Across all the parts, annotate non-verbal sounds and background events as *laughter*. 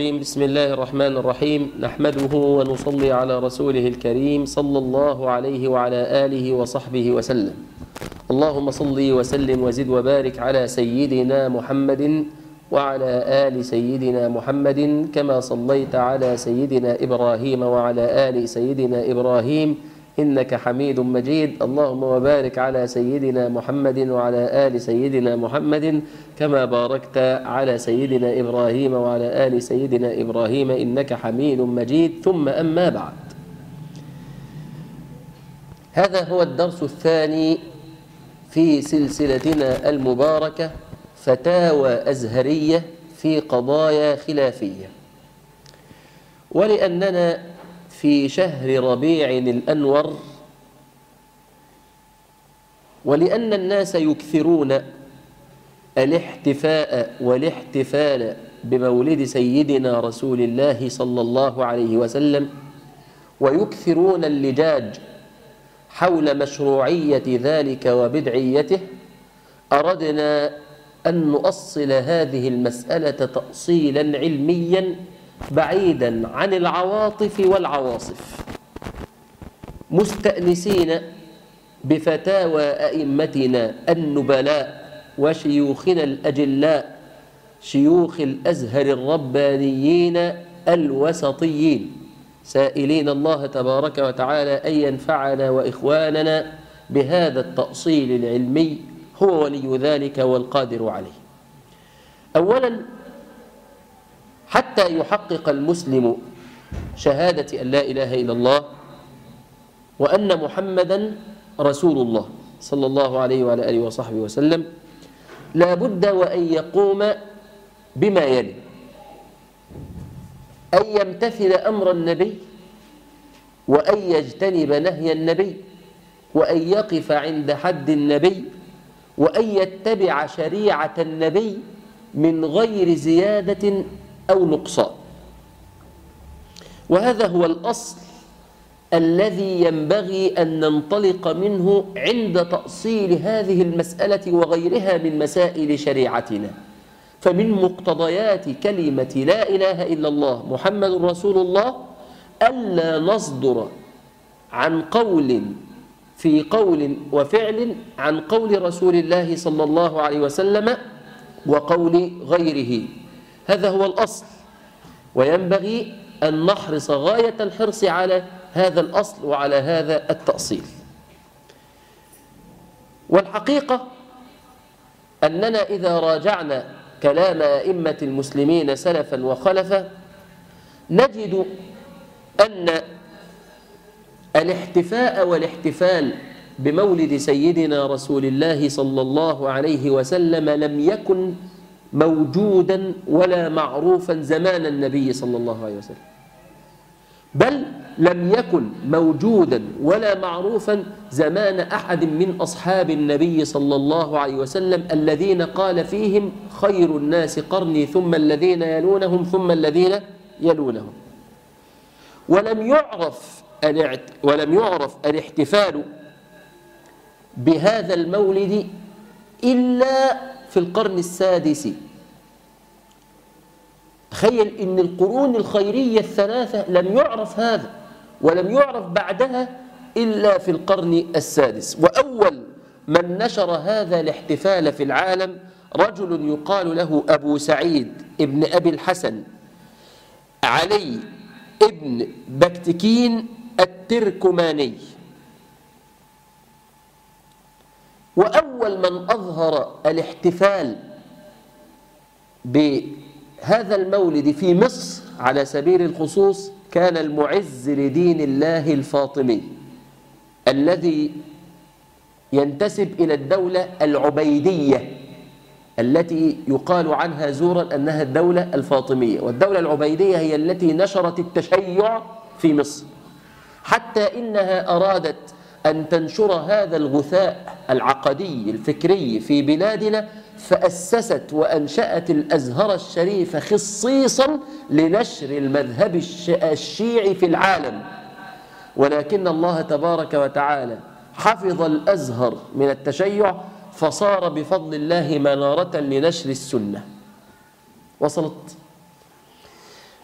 الرجيم بسم الله الرحمن الرحيم. نحمده ونصلي على رسوله الكريم صلى الله عليه وعلى آله وصحبه وسلم. اللهم صل وسلم وزد وبارك على سيدنا محمد وعلى آل سيدنا محمد كما صليت على سيدنا إبراهيم وعلى آل سيدنا إبراهيم إنك حميد مجيد. اللهم وبارك على سيدنا محمد وعلى آل سيدنا محمد كما باركت على سيدنا إبراهيم وعلى آل سيدنا إبراهيم إنك حميد مجيد. ثم أما بعد. هذا هو الدرس الثاني في سلسلتنا المباركة فتاوى أزهرية في قضايا خلافية. ولأننا في شهر ربيع الأنور ولأن الناس يكثرون الاحتفاء والاحتفال بمولد سيدنا رسول الله صلى الله عليه وسلم ويكثرون اللجاج حول مشروعية ذلك وبدعيته أردنا أن نؤصل هذه المسألة تأصيلا علميا بعيدا عن العواطف والعواصف. مستأنسين بفتاوى أئمتنا النبلاء وشيوخنا الأجلاء شيوخ الأزهر الربانيين الوسطيين. سائلين الله تبارك وتعالى أن ينفعنا وإخواننا بهذا التأصيل العلمي هو ولي ذلك والقادر عليه. أولا حتى يحقق المسلم شهادة أن لا إله إلا الله وأن محمدا رسول الله صلى الله عليه وعلى آله وصحبه وسلم لا بد وأن يقوم بما يلي. أن يمتثل أمر النبي وأن يجتنب نهي النبي وأن يقف عند حد النبي وأن يتبع شريعة النبي من غير زيادة أو نقصان. وهذا هو الأصل الذي ينبغي أن ننطلق منه عند تأصيل هذه المسألة وغيرها من مسائل شريعتنا. فمن مقتضيات كلمة لا إله إلا الله محمد رسول الله ألا نصدر عن قول في قول وفعل عن قول رسول الله صلى الله عليه وسلم وقول غيره. هذا هو الأصل. وينبغي أن نحرص غاية الحرص على هذا الأصل وعلى هذا التأصيل. والحقيقة أننا إذا راجعنا كلام أئمة المسلمين سلفا وخلفا نجد أن الاحتفاء والاحتفال بمولد سيدنا رسول الله صلى الله عليه وسلم لم يكن موجودا ولا معروفا زمان النبي صلى الله عليه وسلم. بل لم يكن موجودا ولا معروفا زمان أحد من أصحاب النبي صلى الله عليه وسلم الذين قال فيهم خير الناس قرني ثم الذين يلونهم ثم الذين يلونهم. ولم يعرف ولم يعرف الاحتفال بهذا المولد إلا في القرن السادس. تخيل إن القرون الخيرية الثلاثة لم يعرف هذا ولم يعرف بعدها إلا في القرن السادس. وأول من نشر هذا الاحتفال في العالم رجل يقال له أبو سعيد ابن أبي الحسن علي ابن بكتكين التركماني. وأول من أظهر الاحتفال بهذا المولد في مصر على سبيل الخصوص كان المعز لدين الله الفاطمي الذي ينتسب إلى الدولة العبيدية التي يقال عنها زورا أنها الدولة الفاطمية والدولة العبيدية هي التي نشرت التشيع في مصر. حتى إنها أرادت أن تنشر هذا الغثاء العقدي الفكري في بلادنا فأسست وأنشأت الأزهر الشريف خصيصا لنشر المذهب الشيعي في العالم. ولكن الله تبارك وتعالى حفظ الأزهر من التشيع فصار بفضل الله منارة لنشر السنة. وصلت؟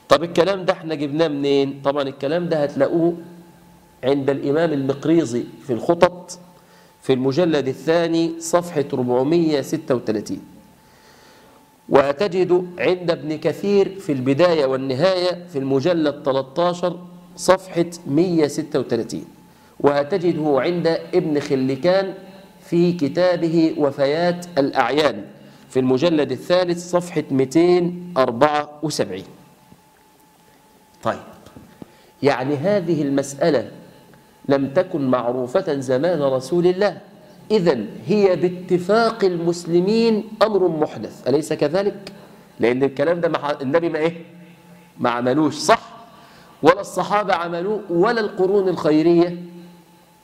طب الكلام ده إحنا جبناه منين؟ طبعا الكلام ده هتلاقوه عند الإمام المقريزي في الخطط في المجلد الثاني صفحة 436 وتجد عند ابن كثير في البداية والنهاية في المجلد 13 صفحة 136 وتجده عند ابن خلكان في كتابه وفيات الأعيان في المجلد الثالث صفحة 274 طيب يعني هذه المسألة لم تكن معروفة زمان رسول الله إذا هي باتفاق المسلمين أمر محدث أليس كذلك؟ لأن الكلام ده النبي ما إيه؟ ما عملوش صح؟ ولا الصحابة عملوه ولا القرون الخيرية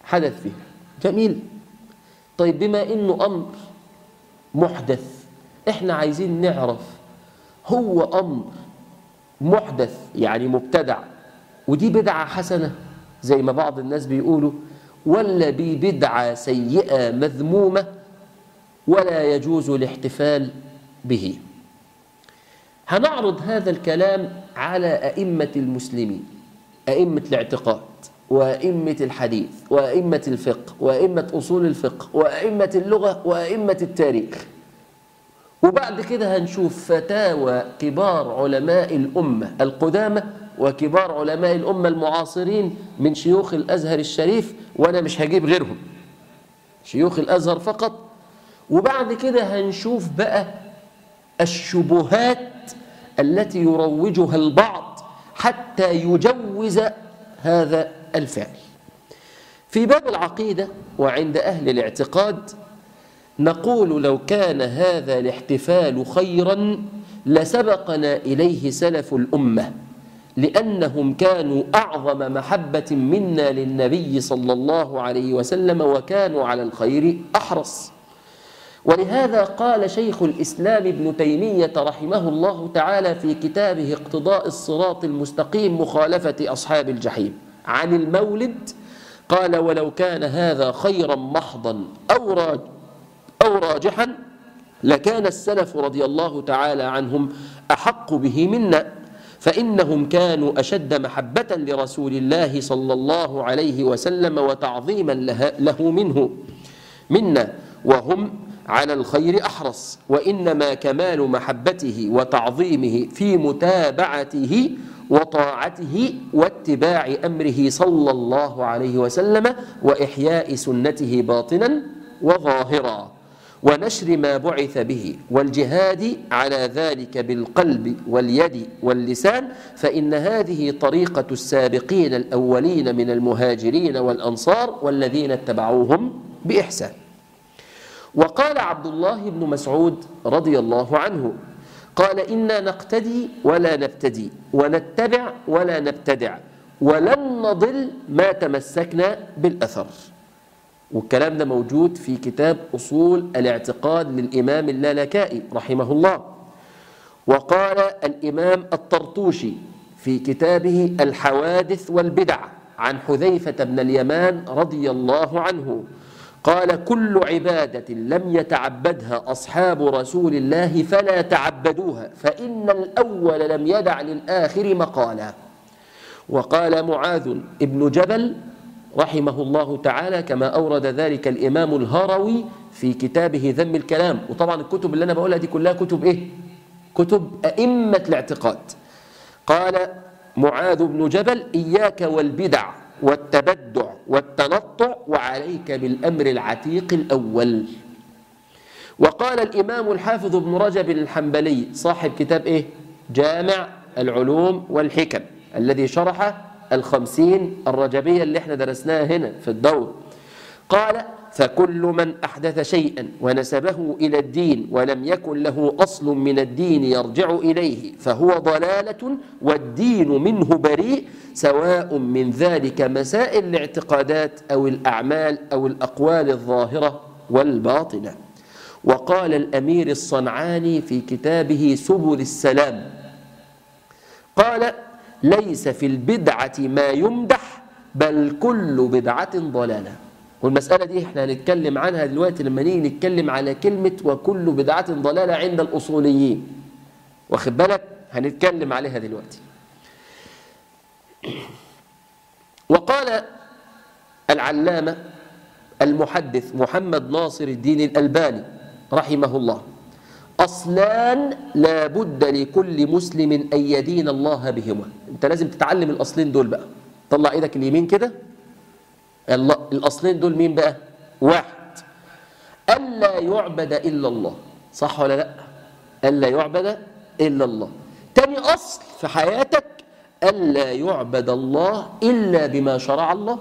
حدث فيها جميل طيب بما إنه أمر محدث إحنا عايزين نعرف هو أمر محدث يعني مبتدع ودي بدعة حسنة زي ما بعض الناس بيقولوا ولا ببدعة سيئة مذمومة ولا يجوز الاحتفال به. هنعرض هذا الكلام على أئمة المسلمين أئمة الاعتقاد وأئمة الحديث وأئمة الفقه وأئمة أصول الفقه وأئمة اللغة وأئمة التاريخ. وبعد كده هنشوف فتاوى كبار علماء الأمة القدامى وكبار علماء الأمة المعاصرين من شيوخ الأزهر الشريف وأنا مش هجيب غيرهم. شيوخ الأزهر فقط. وبعد كده هنشوف بقى الشبهات التي يروجها البعض حتى يجوز هذا الفعل. في باب العقيدة وعند أهل الاعتقاد نقول لو كان هذا الاحتفال خيرا لسبقنا إليه سلف الأمة. لأنهم كانوا أعظم محبة منا للنبي صلى الله عليه وسلم وكانوا على الخير أحرص. ولهذا قال شيخ الإسلام ابن تيمية رحمه الله تعالى في كتابه اقتضاء الصراط المستقيم مخالفة أصحاب الجحيم عن المولد قال ولو كان هذا خيرا محضا أو راج أو راجحا لكان السلف رضي الله تعالى عنهم أحق به منا. فإنهم كانوا أشد محبة لرسول الله صلى الله عليه وسلم وتعظيما له منه منا وهم على الخير أحرص وإنما كمال محبته وتعظيمه في متابعته وطاعته واتباع أمره صلى الله عليه وسلم وإحياء سنته باطنا وظاهرا. ونشر ما بعث به والجهاد على ذلك بالقلب واليد واللسان فإن هذه طريقة السابقين الأولين من المهاجرين والأنصار والذين اتبعوهم بإحسان. وقال عبد الله بن مسعود رضي الله عنه قال إنا نقتدي ولا نبتدي ونتبع ولا نبتدع ولن نضل ما تمسكنا بالأثر. والكلام ده موجود في كتاب أصول الاعتقاد للإمام اللالكائي رحمه الله. وقال الإمام الطرطوشي في كتابه الحوادث والبدع عن حذيفة بن اليمان رضي الله عنه قال كل عبادة لم يتعبدها أصحاب رسول الله فلا تعبدوها فإن الأول لم يدع للآخر مقالا وقال معاذ ابن جبل رحمه الله تعالى كما أورد ذلك الإمام الهروي في كتابه ذم الكلام وطبعا الكتب اللي أنا بقولها دي كلها كتب إيه؟ كتب أئمة الاعتقاد قال معاذ بن جبل إياك والبدع والتبدع والتنطع وعليك بالأمر العتيق الأول وقال الإمام الحافظ ابن رجب الحنبلي صاحب كتاب إيه؟ جامع العلوم والحكم الذي شرح الخمسين الرجبية اللي إحنا درسناها هنا في الدور. قال فكل من أحدث شيئا ونسبه إلى الدين ولم يكن له أصل من الدين يرجع إليه فهو ضلالة والدين منه بريء سواء من ذلك مسائل الاعتقادات أو الأعمال أو الأقوال الظاهرة والباطنة. وقال الأمير الصنعاني في كتابه سبل السلام قال ليس في البدعة ما يمدح بل كل بدعة ضلالة. والمسألة دي إحنا هنتكلم عنها دلوقتي لما نيجي نتكلم على كلمة وكل بدعة ضلالة عند الأصوليين. واخد بالك؟ هنتكلم عليها دلوقتي. وقال العلامة المحدث محمد ناصر الدين الألباني رحمه الله أصلان لا بد لكل مسلم أن يدين الله بهما. أنت لازم تتعلم الأصلين دول بقى. طلع إيدك اليمين كده. الأصلين دول مين بقى؟ واحد. ألا يعبد إلا الله. صح ولا لأ؟ ألا يعبد إلا الله. تاني أصل في حياتك ألا يعبد الله إلا بما شرع الله.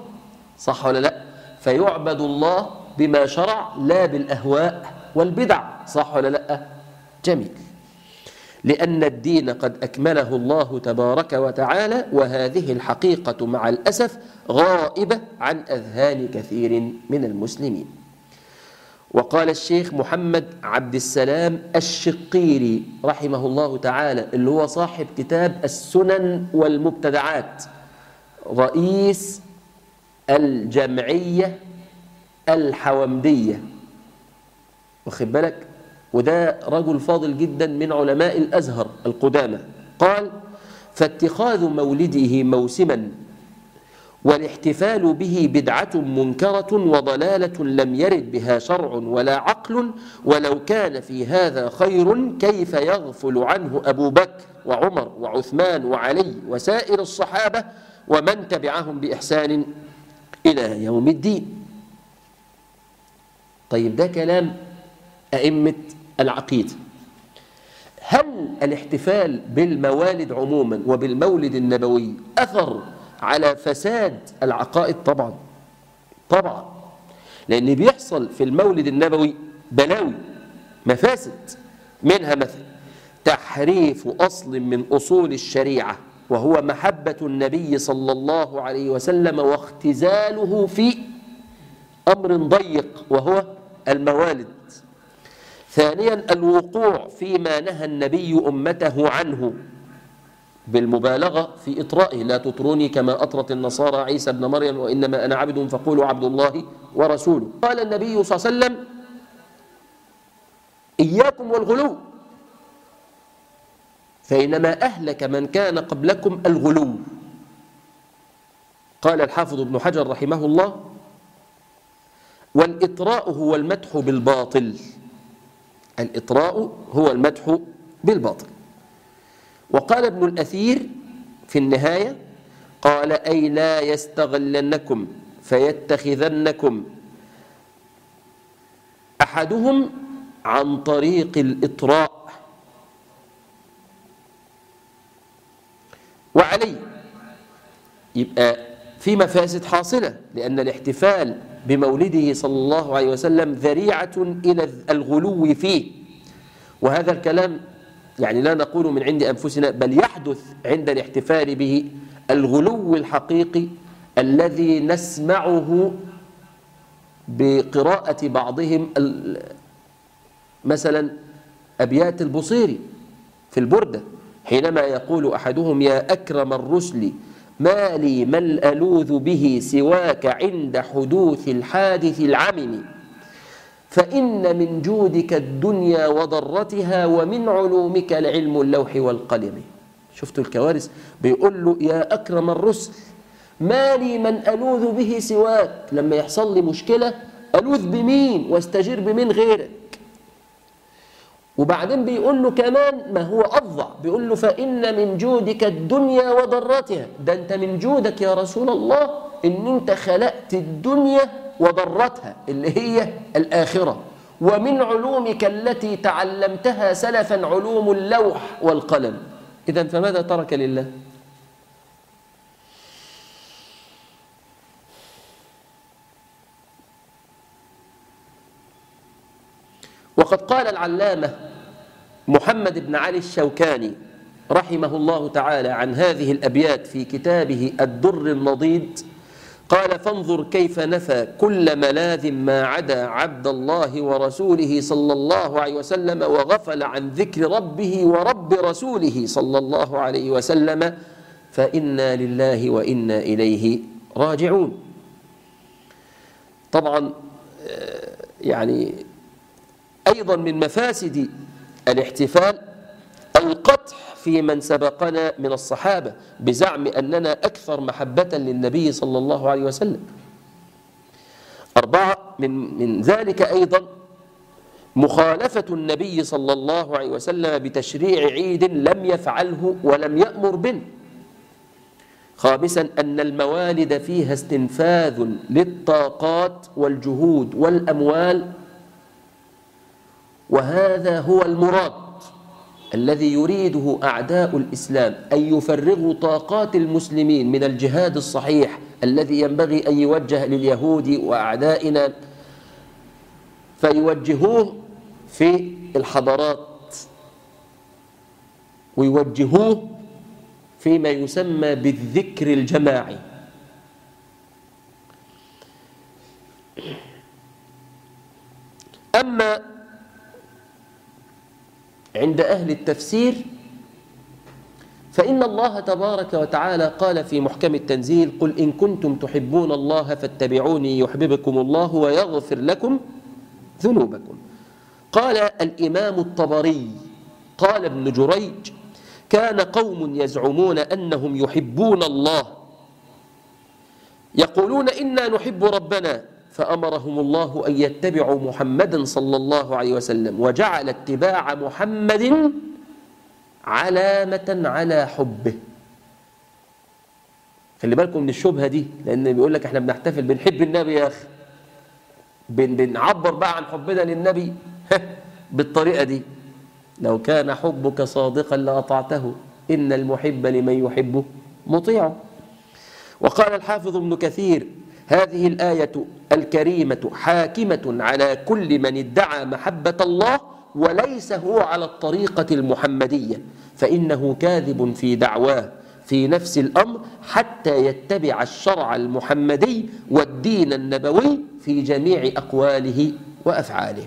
صح ولا لأ؟ فيعبد الله بما شرع لا بالأهواء والبدع. صح ولا لأ؟ جميل. لأن الدين قد أكمله الله تبارك وتعالى وهذه الحقيقة مع الأسف غائبة عن أذهان كثير من المسلمين. وقال الشيخ محمد عبد السلام الشقيري رحمه الله تعالى اللي هو صاحب كتاب السنن والمبتدعات رئيس الجمعية الحومدية واخد بالك؟ وده رجل فاضل جدا من علماء الأزهر القدامى. قال فاتخاذ مولده موسما والاحتفال به بدعة منكرة وضلالة لم يرد بها شرع ولا عقل ولو كان في هذا خير كيف يغفل عنه أبو بكر وعمر وعثمان وعلي وسائر الصحابة ومن تبعهم بإحسان إلى يوم الدين. طيب ده كلام أئمة العقيدة هل الاحتفال بالموالد عموما وبالمولد النبوي أثر على فساد العقائد؟ طبعا. طبعا. لأن بيحصل في المولد النبوي بلاوي مفاسد منها مثلا تحريف أصل من أصول الشريعة وهو محبة النبي صلى الله عليه وسلم واختزاله في أمر ضيق وهو الموالد. ثانيا الوقوع فيما نهى النبي أمته عنه بالمبالغة في إطرائه. لا تطروني كما أطرت النصارى عيسى بن مريم وإنما أنا عبد فقولوا عبد الله ورسوله. قال النبي صلى الله عليه وسلم إياكم والغلو. فإنما أهلك من كان قبلكم الغلو. قال الحافظ ابن حجر رحمه الله والإطراء هو المدح بالباطل. الإطراء هو المدح بالباطل. وقال ابن الأثير في النهاية قال أي لا يستغلنكم فيتخذنكم أحدهم عن طريق الإطراء. وعليه يبقى في مفاسد حاصلة لأن الاحتفال بمولده صلى الله عليه وسلم ذريعة إلى الغلو فيه. وهذا الكلام يعني لا نقول من عند أنفسنا بل يحدث عند الاحتفال به الغلو الحقيقي الذي نسمعه بقراءة بعضهم مثلا أبيات البصيري في البردة حينما يقول أحدهم يا أكرم الرسل ما لي من ألوذ به سواك عند حدوث الحادث العمم. فإن من جودك الدنيا وضرتها ومن علومك العلم اللوح والقلم. شفتوا الكوارث؟ بيقول له يا أكرم الرسل ما لي من ألوذ به سواك. لما يحصل لي مشكلة ألوذ بمين؟ واستجير بمين غيرك؟ وبعدين بيقول له كمان ما هو أفظع. بيقول له فإن من جودك الدنيا وضرتها. ده أنت من جودك يا رسول الله إن أنت خلقت الدنيا وضرتها اللي هي الآخرة. ومن علومك التي تعلمتها سلفا علوم اللوح والقلم. إذا فماذا ترك لله؟ وقد قال العلامة محمد بن علي الشوكاني رحمه الله تعالى عن هذه الأبيات في كتابه الدر النضيد قال فانظر كيف نفى كل ملاذ ما عدا عبد الله ورسوله صلى الله عليه وسلم وغفل عن ذكر ربه ورب رسوله صلى الله عليه وسلم فإنا لله وإنا إليه راجعون. طبعا يعني أيضا من مفاسد الاحتفال القطح في من سبقنا من الصحابة بزعم أننا أكثر محبة للنبي صلى الله عليه وسلم. أربعة من, من ذلك أيضا مخالفة النبي صلى الله عليه وسلم بتشريع عيد لم يفعله ولم يأمر به. خامسا أن الموالد فيها استنفاذ للطاقات والجهود والأموال وهذا هو المراد الذي يريده أعداء الإسلام أن يفرغوا طاقات المسلمين من الجهاد الصحيح الذي ينبغي أن يوجه لليهود وأعدائنا فيوجهوه في الحضارات ويوجهوه فيما يسمى بالذكر الجماعي. أما عند أهل التفسير فإن الله تبارك وتعالى قال في محكم التنزيل قل إن كنتم تحبون الله فاتبعوني يحببكم الله ويغفر لكم ذنوبكم. قال الإمام الطبري قال ابن جريج كان قوم يزعمون أنهم يحبون الله يقولون إنا نحب ربنا فأمرهم الله أن يتبعوا محمدا صلى الله عليه وسلم وجعل اتباع محمد علامة على حبه. خلي بالكم من الشبهة دي لأن بيقول لك إحنا بنحتفل بنحب النبي يا أخي. بن بنعبر بقى عن حبنا للنبي. بالطريقة دي. لو كان حبك صادقا لأطعته إن المحب لمن يحبه مطيع. وقال الحافظ ابن كثير هذه الآية الكريمة حاكمة على كل من ادعى محبة الله وليس هو على الطريقة المحمدية فإنه كاذب في دعواه في نفس الأمر حتى يتبع الشرع المحمدي والدين النبوي في جميع أقواله وأفعاله.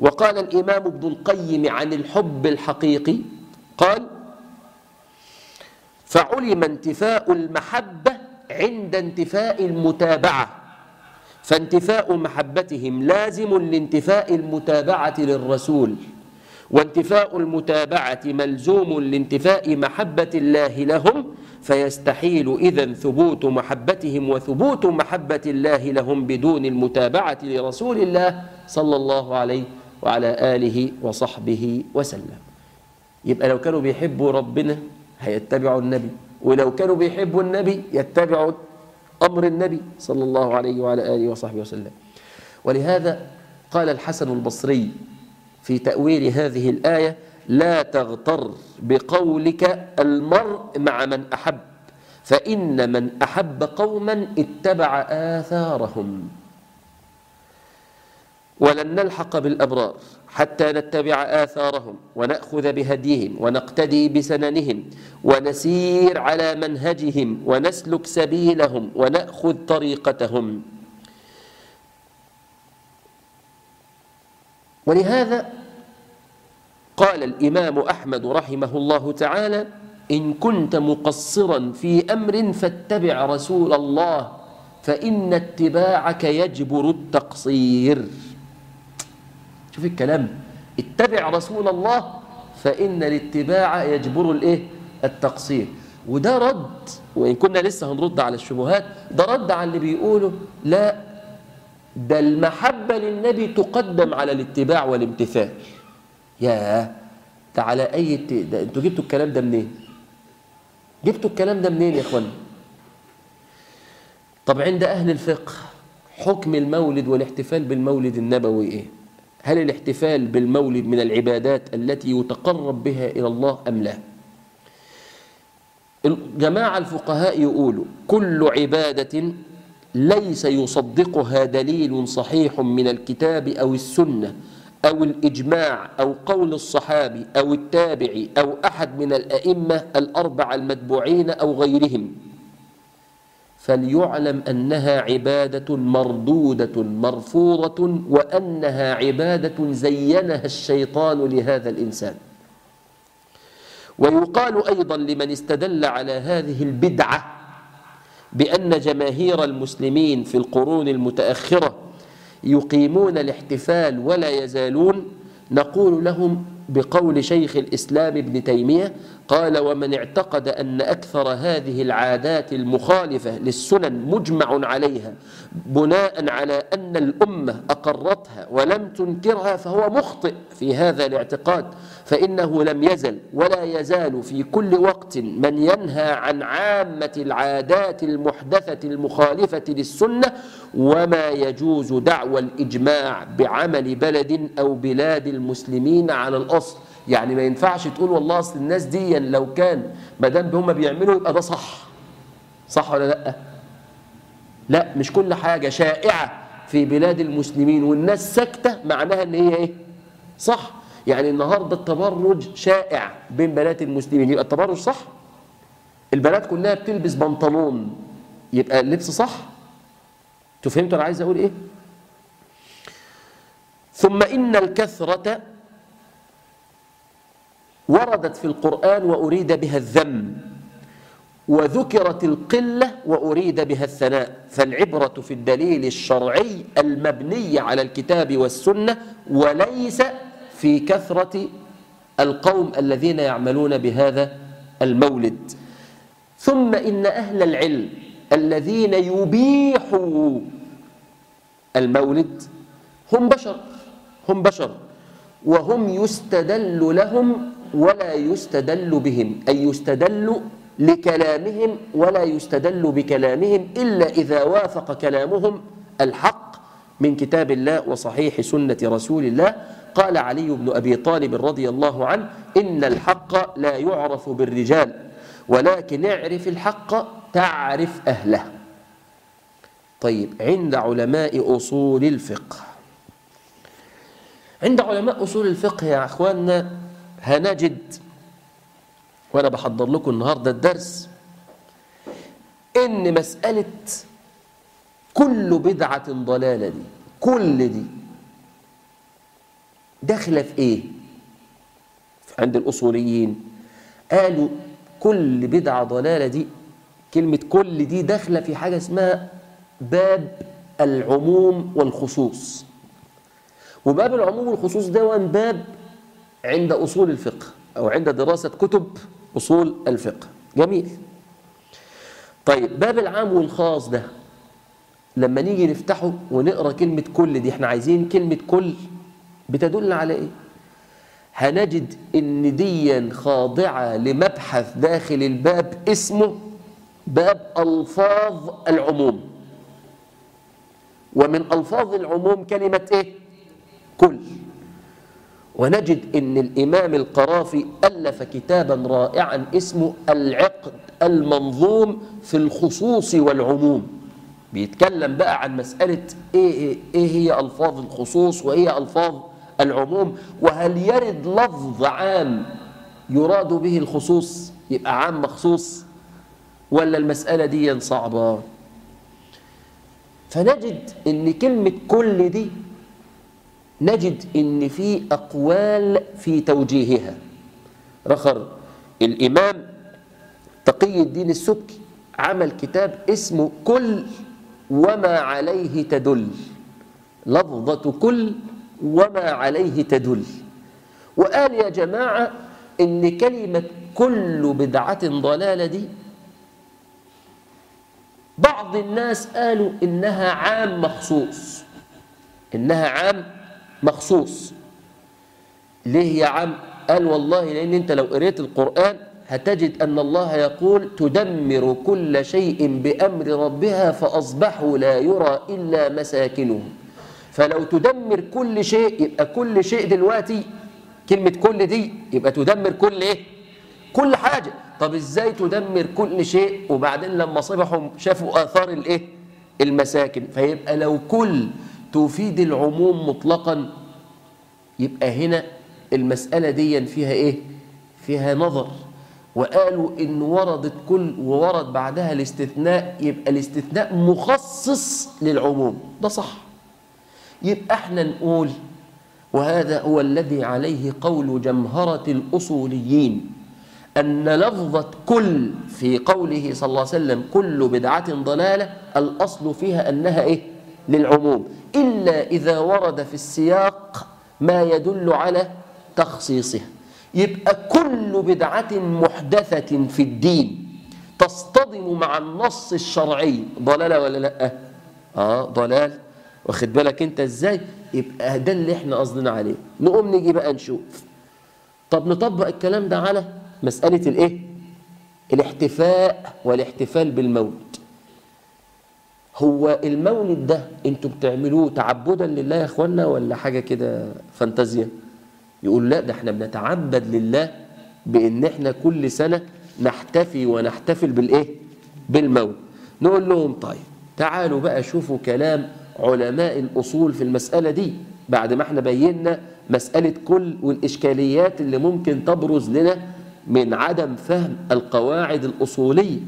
وقال الإمام ابن القيم عن الحب الحقيقي قال فعلم انتفاء المحبة عند انتفاء المتابعة. فانتفاء محبتهم لازم لانتفاء المتابعة للرسول. وانتفاء المتابعة ملزوم لانتفاء محبة الله لهم فيستحيل إذا ثبوت محبتهم وثبوت محبة الله لهم بدون المتابعة لرسول الله صلى الله عليه وعلى آله وصحبه وسلم. يبقى لو كانوا بيحبوا ربنا هيتبعوا النبي. ولو كانوا بيحبوا النبي يتبعوا أمر النبي صلى الله عليه وعلى آله وصحبه وسلم. ولهذا قال الحسن البصري في تأويل هذه الآية لا تغتر بقولك المرء مع من أحب فإن من أحب قوما اتبع آثارهم. ولن نلحق بالأبرار. حتى نتبع آثارهم ونأخذ بهديهم ونقتدي بسننهم ونسير على منهجهم ونسلك سبيلهم ونأخذ طريقتهم. ولهذا قال الإمام أحمد رحمه الله تعالى إن كنت مقصرا في أمر فاتبع رسول الله فإن اتباعك يجبر التقصير. شوف الكلام. اتبع رسول الله فإن الاتباع يجبر الإيه؟ التقصير. وده رد وإن كنا لسه هنرد على الشبهات ده رد على اللي بيقولوا لا ده المحبة للنبي تقدم على الاتباع والامتثال. يا ده على أي ده أنتوا جبتوا الكلام ده منين؟ جبتوا الكلام ده منين يا اخوانا طب عند أهل الفقه حكم المولد والاحتفال بالمولد النبوي إيه؟ هل الاحتفال بالمولد من العبادات التي يتقرب بها إلى الله أم لا؟ جماعة الفقهاء يقولوا كل عبادة ليس يصدقها دليل صحيح من الكتاب أو السنة أو الإجماع أو قول الصحابي أو التابعي أو أحد من الأئمة الأربعة المتبوعين أو غيرهم. فليعلم أنها عبادة مردودة مرفوضة وأنها عبادة زينها الشيطان لهذا الإنسان. ويقال أيضا لمن استدل على هذه البدعة بأن جماهير المسلمين في القرون المتأخرة يقيمون الاحتفال ولا يزالون نقول لهم بقول شيخ الإسلام ابن تيمية قال ومن اعتقد أن أكثر هذه العادات المخالفة للسنن مجمع عليها بناء على أن الأمة أقرتها ولم تنكرها فهو مخطئ في هذا الاعتقاد فإنه لم يزل ولا يزال في كل وقت من ينهى عن عامة العادات المحدثة المخالفة للسنة وما يجوز دعوى الإجماع بعمل بلد أو بلاد المسلمين على الأصل يعني ما ينفعش تقول والله أصل الناس دي لو كان ما دام هم بيعملوا يبقى ده صح. صح ولا لأ؟ لأ مش كل حاجة شائعة في بلاد المسلمين والناس ساكتة معناها إن هي إيه؟ صح. يعني النهاردة التبرج شائع بين بنات المسلمين. يبقى التبرج صح؟ البنات كلها بتلبس بنطلون. يبقى اللبس صح؟ أنتوا فهمتوا أنا عايز أقول إيه؟ ثم إن الكثرة وردت في القرآن وأريد بها الذم وذكرت القلة وأريد بها الثناء. فالعبرة في الدليل الشرعي المبني على الكتاب والسنة وليس في كثرة القوم الذين يعملون بهذا المولد. ثم إن أهل العلم الذين يبيحوا المولد هم بشر هم بشر وهم يستدل لهم ولا يستدل بهم أي يستدل لكلامهم ولا يستدل بكلامهم إلا إذا وافق كلامهم الحق من كتاب الله وصحيح سنة رسول الله. قال علي بن أبي طالب رضي الله عنه إن الحق لا يعرف بالرجال ولكن اعرف الحق تعرف أهله. طيب عند علماء أصول الفقه عند علماء أصول الفقه يا أخواننا هنجد وأنا بحضر لكم النهاردة الدرس إن مسألة كل بدعة ضلالة دي كل دي داخلة في إيه؟ عند الأصوليين قالوا كل بدعة ضلالة دي كلمة كل دي داخلة في حاجة اسمها باب العموم والخصوص وباب العموم والخصوص ده باب عند أصول الفقه أو عند دراسة كتب أصول الفقه. جميل. طيب باب العام والخاص ده لما نيجي نفتحه ونقرأ كلمة كل دي إحنا عايزين كلمة كل بتدل على إيه؟ هنجد إن دي خاضعة لمبحث داخل الباب اسمه باب ألفاظ العموم. ومن ألفاظ العموم كلمة إيه؟ كل. ونجد إن الإمام القرافي ألف كتابا رائعا اسمه العقد المنظوم في الخصوص والعموم. بيتكلم بقى عن مسألة إيه إيه هي ألفاظ الخصوص وإيه ألفاظ العموم وهل يرد لفظ عام يراد به الخصوص يبقى عام مخصوص ولا المسألة دي صعبة؟ فنجد إن كلمة كل دي نجد إن في أقوال في توجيهها. رخر الإمام تقي الدين السبكي عمل كتاب اسمه كل وما عليه تدل. لفظة كل وما عليه تدل. وقال يا جماعة إن كلمة كل بدعة ضلالة دي بعض الناس قالوا إنها عام مخصوص. إنها عام مخصوص. ليه يا عم؟ قال والله لأن أنت لو قريت القرآن هتجد أن الله يقول تدمر كل شيء بأمر ربها فأصبحوا لا يرى إلا مساكنهم. فلو تدمر كل شيء يبقى كل شيء دلوقتي كلمة كل دي يبقى تدمر كل إيه؟ كل حاجة. طب إزاي تدمر كل شيء؟ وبعدين لما صبحوا شافوا آثار الإيه؟ المساكن. فيبقى لو كل تفيد العموم مطلقا؟ يبقى هنا المسألة دي فيها إيه؟ فيها نظر. وقالوا إن وردت كل وورد بعدها الاستثناء يبقى الاستثناء مخصص للعموم. ده صح. يبقى إحنا نقول وهذا هو الذي عليه قول جمهرة الأصوليين أن لفظة كل في قوله صلى الله عليه وسلم كل بدعة ضلالة الأصل فيها أنها إيه؟ للعموم. إلا إذا ورد في السياق ما يدل على تخصيصها يبقى كل بدعة محدثة في الدين تصطدم مع النص الشرعي. ضلالة ولا لأ؟ آه ضلال. واخد بالك أنت إزاي؟ يبقى ده اللي إحنا قصدنا عليه. نقوم نيجي بقى نشوف. طب نطبق الكلام ده على مسألة الإيه؟ الاحتفاء والاحتفال بالمولد هو المولد ده أنتوا بتعملوه تعبدا لله يا اخوانا ولا حاجة كده فانتازيا؟ يقول لا ده إحنا بنتعبد لله بإن إحنا كل سنة نحتفي ونحتفل بالإيه؟ بالمولد نقول لهم طيب تعالوا بقى شوفوا كلام علماء الأصول في المسألة دي بعد ما إحنا بينا مسألة كل والإشكاليات اللي ممكن تبرز لنا من عدم فهم القواعد الأصولية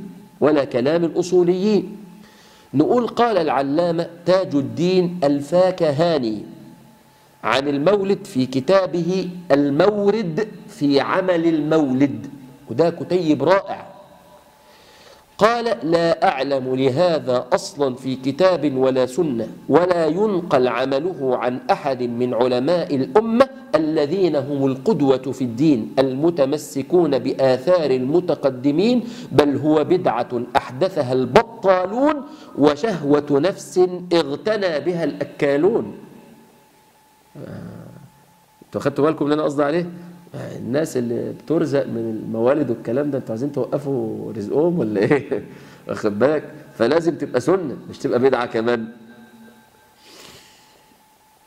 ولا كلام الأصوليين. نقول قال العلامة تاج الدين الفاكهاني عن المولد في كتابه المورد في عمل المولد وده كتيب رائع. قال لا أعلم لهذا أصلا في كتاب ولا سنة ولا ينقل عمله عن أحد من علماء الأمة الذين هم القدوة في الدين المتمسكون بآثار المتقدمين بل هو بدعة أحدثها البطالون وشهوة نفس اغتنى بها الأكالون. أنتوا خدتوا بالكم اللي أنا قصدي عليه؟ الناس اللي بترزق من الموالد والكلام ده أنتوا عايزين توقفوا رزقهم ولا إيه؟ *laughs* واخد بالك؟ فلازم تبقى سنة مش تبقى بدعة كمان.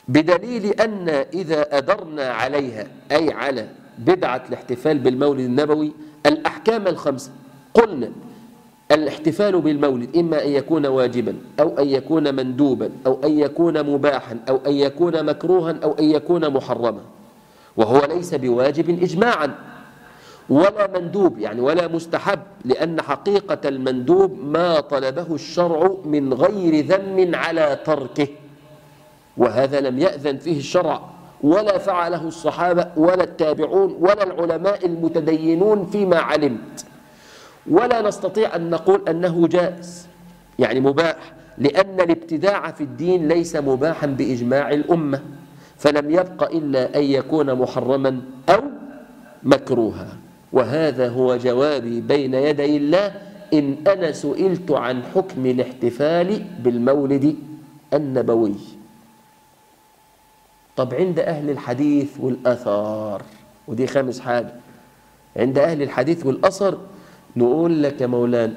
بدليل أن إذا أدرنا عليها أي على بدعة الاحتفال بالمولد النبوي الأحكام الخمسة. قلنا الاحتفال بالمولد إما أن يكون واجبا أو أن يكون مندوبا أو أن يكون مباحا أو أن يكون مكروها أو أن يكون محرما. وهو ليس بواجب إجماعا. ولا مندوب يعني ولا مستحب لأن حقيقة المندوب ما طلبه الشرع من غير ذم على تركه. وهذا لم يأذن فيه الشرع ولا فعله الصحابة ولا التابعون ولا العلماء المتدينون فيما علمت. ولا نستطيع أن نقول أنه جائز يعني مباح لأن الابتداع في الدين ليس مباحا بإجماع الأمة فلم يبق إلا أن يكون محرما أو مكروها. وهذا هو جوابي بين يدي الله إن أنا سئلت عن حكم الاحتفال بالمولد النبوي. طب عند أهل الحديث والأثار ودي خامس حاجة عند أهل الحديث والأثر نقول لك يا مولانا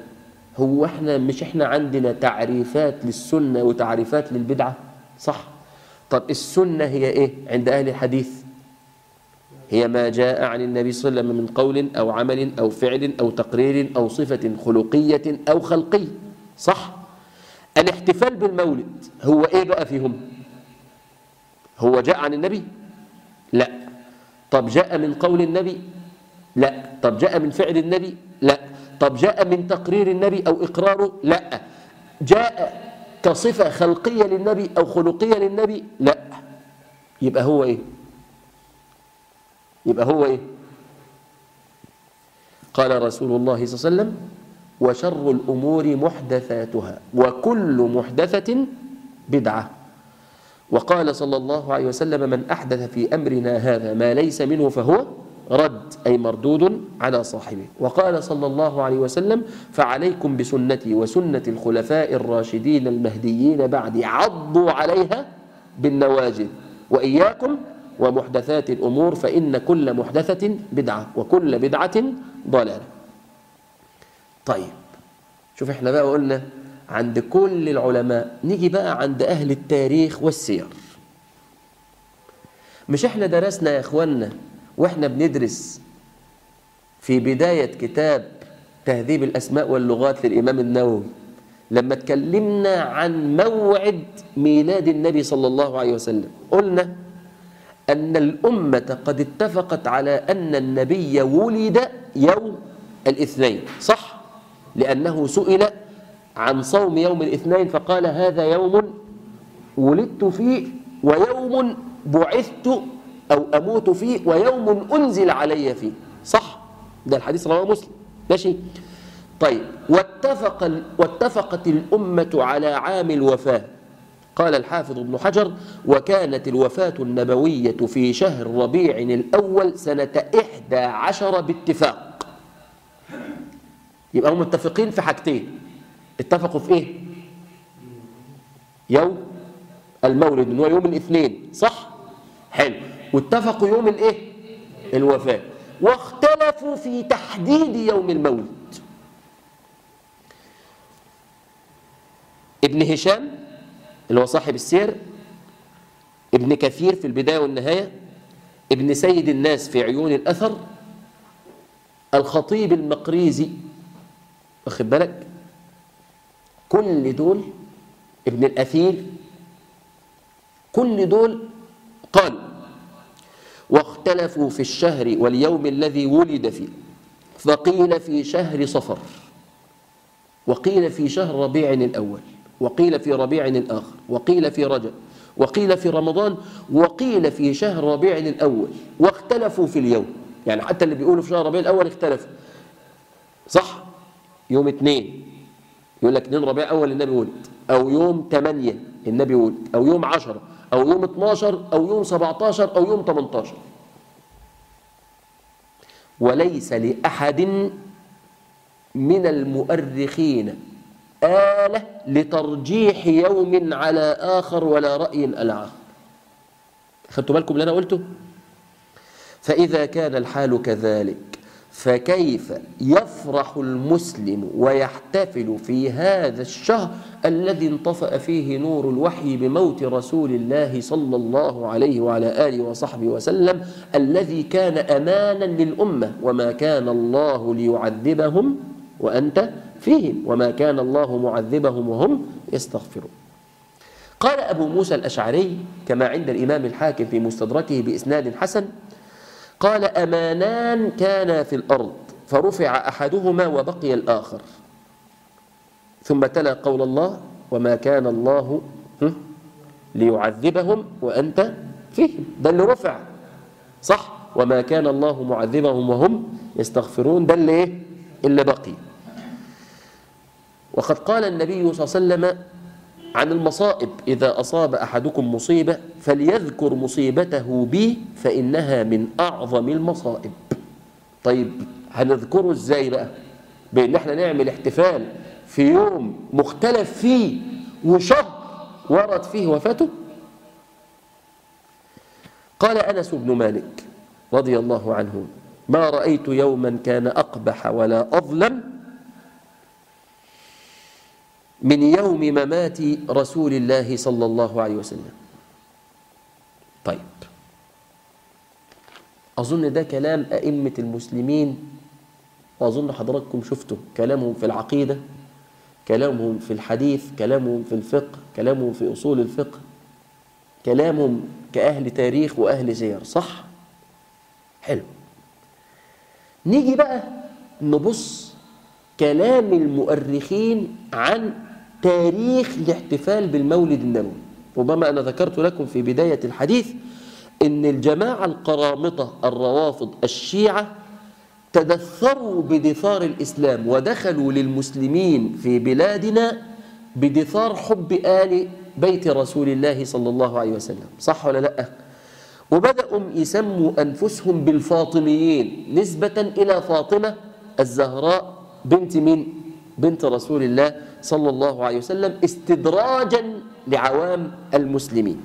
هو إحنا مش إحنا عندنا تعريفات للسنة وتعريفات للبدعة؟ صح. طب السنة هي إيه عند أهل الحديث؟ هي ما جاء عن النبي صلى الله عليه وسلم من قول أو عمل أو فعل أو تقرير أو صفة خلقية أو خلقية صح. الاحتفال بالمولد هو إيه بقى فيهم؟ هو جاء عن النبي؟ لا. طب جاء من قول النبي؟ لا. طب جاء من فعل النبي؟ لا. طب جاء من تقرير النبي أو إقراره؟ لا. جاء كصفة خلقية للنبي أو خلقية للنبي؟ لا. يبقى هو إيه؟ يبقى هو إيه؟ قال رسول الله صلى الله عليه وسلم وشر الأمور محدثاتها وكل محدثة بدعة. وقال صلى الله عليه وسلم من أحدث في أمرنا هذا ما ليس منه فهو رد أي مردود على صاحبه. وقال صلى الله عليه وسلم فعليكم بسنتي وسنة الخلفاء الراشدين المهديين بعدي عضوا عليها بالنواجذ وإياكم ومحدثات الأمور فإن كل محدثة بدعة وكل بدعة ضلالة. طيب شوف إحنا بقى قلنا عند كل العلماء نيجي بقى عند أهل التاريخ والسير مش إحنا درسنا يا اخوانا وإحنا بندرس في بداية كتاب تهذيب الأسماء واللغات للإمام النووي لما اتكلمنا عن موعد ميلاد النبي صلى الله عليه وسلم قلنا أن الأمة قد اتفقت على أن النبي ولد يوم الاثنين صح؟ لأنه سئل عن صوم يوم الاثنين فقال هذا يوم ولدت فيه ويوم بعثت أو أموت فيه ويوم أنزل علي فيه. صح؟ ده الحديث رواه مسلم. ماشي؟ طيب. واتفق واتفقت الأمة على عام الوفاة. قال الحافظ ابن حجر وكانت الوفاة النبوية في شهر ربيع الأول سنة إحدى عشر باتفاق. يبقى هم متفقين في حاجتين. اتفقوا في إيه؟ يوم المولد إن هو يوم الاثنين صح؟ حلو. واتفقوا يوم الإيه؟ الوفاة. واختلفوا في تحديد يوم المولد. ابن هشام اللي هو صاحب السير ابن كثير في البداية والنهاية ابن سيد الناس في عيون الأثر الخطيب المقريزي واخد بالك؟ كل دول ابن الأثير كل دول قالوا واختلفوا في الشهر واليوم الذي ولد فيه فقيل في شهر صفر وقيل في شهر ربيع الأول وقيل في ربيع الآخر وقيل في رجب وقيل في رمضان وقيل في شهر ربيع الأول واختلفوا في اليوم. يعني حتى اللي بيقولوا في شهر ربيع الأول اختلفوا. صح؟ يوم اثنين. يقول لك اثنين ربيع أول النبي ولد أو يوم ثمانية النبي ولد أو يوم عشرة أو يوم 12 أو يوم 17 أو يوم 18 وليس لأحد من المؤرخين آلة لترجيح يوم على آخر ولا رأي على آخر خدتوا بالكم اللي أنا قلته؟ فإذا كان الحال كذلك فكيف يفرح المسلم ويحتفل في هذا الشهر الذي انطفأ فيه نور الوحي بموت رسول الله صلى الله عليه وعلى آله وصحبه وسلم الذي كان أمانا للأمة وما كان الله ليعذبهم وأنت فيهم وما كان الله معذبهم وهم يستغفرون. قال أبو موسى الأشعري كما عند الإمام الحاكم في مستدركه بإسناد حسن قال أمانان كانا في الأرض فرفع أحدهما وبقي الآخر. ثم تلا قول الله وما كان الله ليعذبهم وأنت فيهم. ده اللي رفع. صح؟ وما كان الله معذبهم وهم يستغفرون. ده اللي إيه؟ اللي بقي. وقد قال النبي صلى الله عليه وسلم عن المصائب. إذا أصاب أحدكم مصيبة فليذكر مصيبته بي فإنها من أعظم المصائب. طيب هنذكره إزاي بقى؟ بأن إحنا نعمل احتفال في يوم مختلف فيه وشهر ورد فيه وفاته؟ قال أنس بن مالك رضي الله عنه ما رأيت يوما كان أقبح ولا أظلم من يوم ممات رسول الله صلى الله عليه وسلم. طيب. أظن ده كلام أئمة المسلمين وأظن حضراتكم شفتوا كلامهم في العقيدة كلامهم في الحديث كلامهم في الفقه كلامهم في أصول الفقه كلامهم كأهل تاريخ وأهل سير صح؟ حلو. نيجي بقى نبص كلام المؤرخين عن تاريخ الاحتفال بالمولد النبوي. ربما أنا ذكرت لكم في بداية الحديث أن الجماعة القرامطة الروافض الشيعة تدثروا بدثار الإسلام ودخلوا للمسلمين في بلادنا بدثار حب آل بيت رسول الله صلى الله عليه وسلم. صح ولا لأ؟ وبدأوا يسموا أنفسهم بالفاطميين نسبة إلى فاطمة الزهراء بنت من بنت رسول الله صلى الله عليه وسلم استدراجا لعوام المسلمين.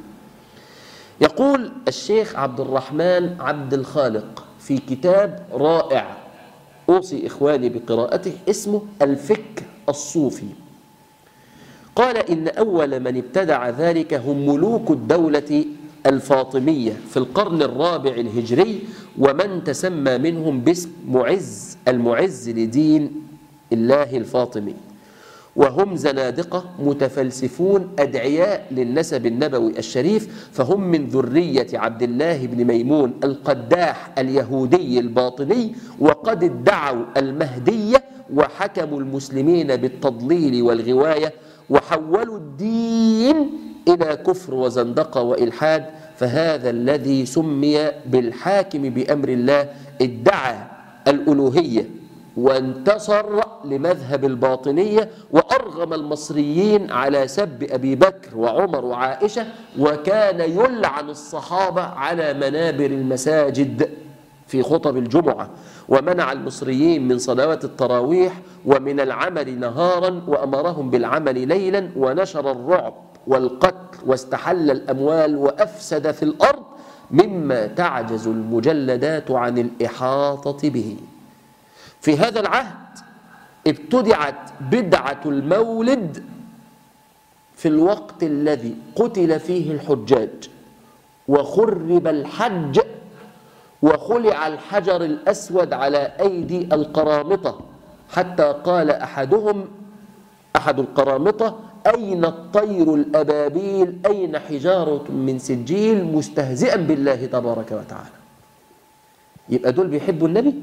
يقول الشيخ عبد الرحمن عبد الخالق في كتاب رائع أوصي إخواني بقراءته اسمه الفكر الصوفي. قال إن أول من ابتدع ذلك هم ملوك الدولة الفاطمية في القرن الرابع الهجري ومن تسمى منهم باسم معز المعز لدين الله الفاطمي. وهم زنادقة متفلسفون أدعياء للنسب النبوي الشريف فهم من ذرية عبد الله بن ميمون القداح اليهودي الباطني وقد ادعوا المهدية وحكموا المسلمين بالتضليل والغواية وحولوا الدين إلى كفر وزندقة وإلحاد فهذا الذي سمي بالحاكم بأمر الله ادعى الألوهية وانتصر لمذهب الباطنية وأرغم المصريين على سب أبي بكر وعمر وعائشة وكان يلعن الصحابة على منابر المساجد في خطب الجمعة ومنع المصريين من صلوات التراويح ومن العمل نهارا وأمرهم بالعمل ليلا ونشر الرعب والقتل واستحل الأموال وأفسد في الأرض مما تعجز المجلدات عن الإحاطة به. في هذا العهد ابتدعت بدعة المولد في الوقت الذي قتل فيه الحجاج وخرب الحج وخلع الحجر الأسود على أيدي القرامطة. حتى قال أحدهم أحد القرامطة أين الطير الأبابيل؟ أين حجارة من سجيل؟ مستهزئا بالله تبارك وتعالى. يبقى دول بيحبوا النبي؟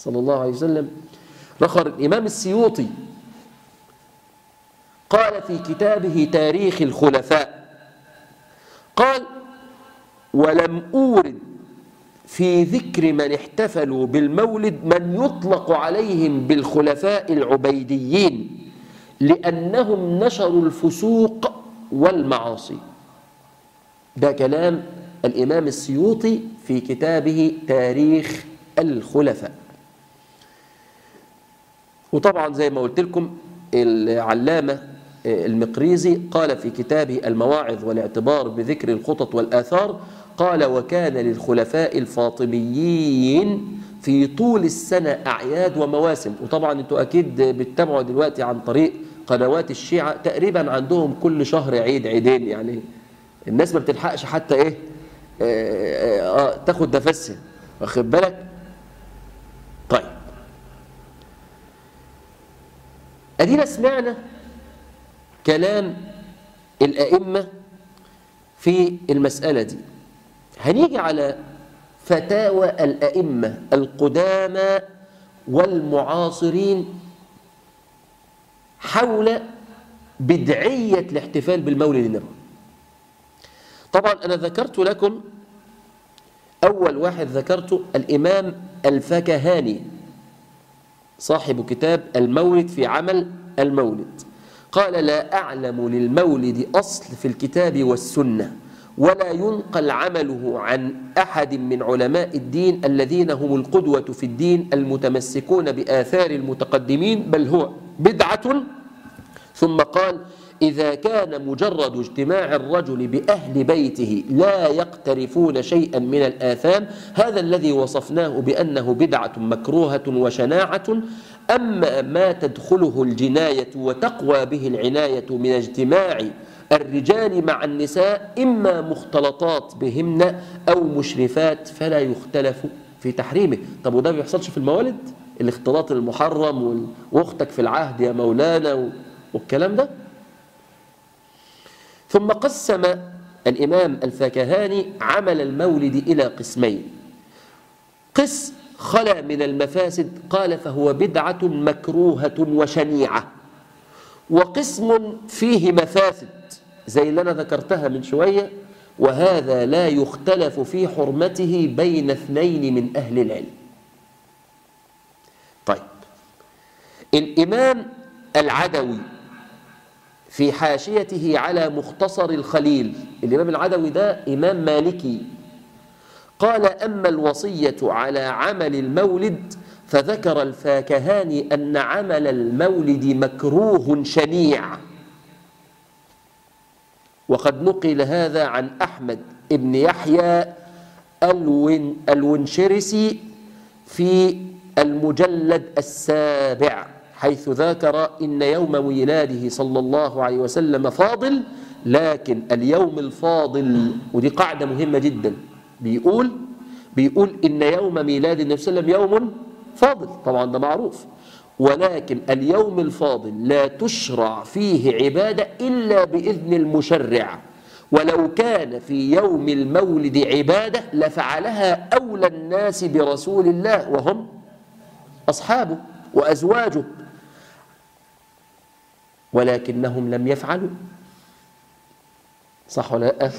صلى الله عليه وسلم. رخر الإمام السيوطي قال في كتابه تاريخ الخلفاء قال ولم أورد في ذكر من احتفلوا بالمولد من يطلق عليهم بالخلفاء العبيديين لأنهم نشروا الفسوق والمعاصي. ده كلام الإمام السيوطي في كتابه تاريخ الخلفاء. وطبعا زي ما قلت لكم العلامة المقريزي قال في كتابه المواعظ والاعتبار بذكر الخطط والآثار قال وكان للخلفاء الفاطميين في طول السنة أعياد ومواسم. وطبعا أنتوا أكيد بتتابعوا دلوقتي عن طريق قنوات الشيعة تقريبا عندهم كل شهر عيد عيدين يعني الناس ما بتلحقش حتى إيه آه, آه, آه تاخد نفسها. واخد بالك طيب أدينا سمعنا كلام الأئمة في المسألة دي. هنيجي على فتاوى الأئمة القدامى والمعاصرين حول بدعية الاحتفال بالمولد النبوي. طبعا أنا ذكرت لكم أول واحد ذكرته الإمام الفكهاني. صاحب كتاب المولد في عمل المولد. قال لا أعلم للمولد أصل في الكتاب والسنة ولا ينقل عمله عن أحد من علماء الدين الذين هم القدوة في الدين المتمسكون بآثار المتقدمين بل هو بدعة. ثم قال إذا كان مجرد اجتماع الرجل بأهل بيته لا يقترفون شيئا من الآثام هذا الذي وصفناه بأنه بدعة مكروهة وشناعة أما ما تدخله الجناية وتقوى به العناية من اجتماع الرجال مع النساء إما مختلطات بهن أو مشرفات فلا يختلف في تحريمه. طب وده ما بيحصلش في الموالد؟ الاختلاط المحرم وأختك في العهد يا مولانا والكلام ده؟ ثم قسم الإمام الفاكهاني عمل المولد إلى قسمين. قسم خلا من المفاسد قال فهو بدعة مكروهة وشنيعة وقسم فيه مفاسد زي اللي أنا ذكرتها من شوية وهذا لا يختلف في حرمته بين اثنين من أهل العلم. طيب الإمام العدوي في حاشيته على مختصر الخليل. الإمام العدوي ده إمام مالكي. قال أما الوصية على عمل المولد فذكر الفاكهاني أن عمل المولد مكروه شنيع. وقد نقل هذا عن أحمد ابن يحيى الون الونشرسي في المجلد السابع. حيث ذكر إن يوم ميلاده صلى الله عليه وسلم فاضل لكن اليوم الفاضل ودي قاعدة مهمة جدا. بيقول بيقول إن يوم ميلاد النبي صلى الله عليه وسلم يوم فاضل طبعا ده معروف. ولكن اليوم الفاضل لا تشرع فيه عبادة إلا بإذن المشرع. ولو كان في يوم المولد عبادة لفعلها أولى الناس برسول الله وهم أصحابه وأزواجه. ولكنهم لم يفعلوا. صح ولا لا؟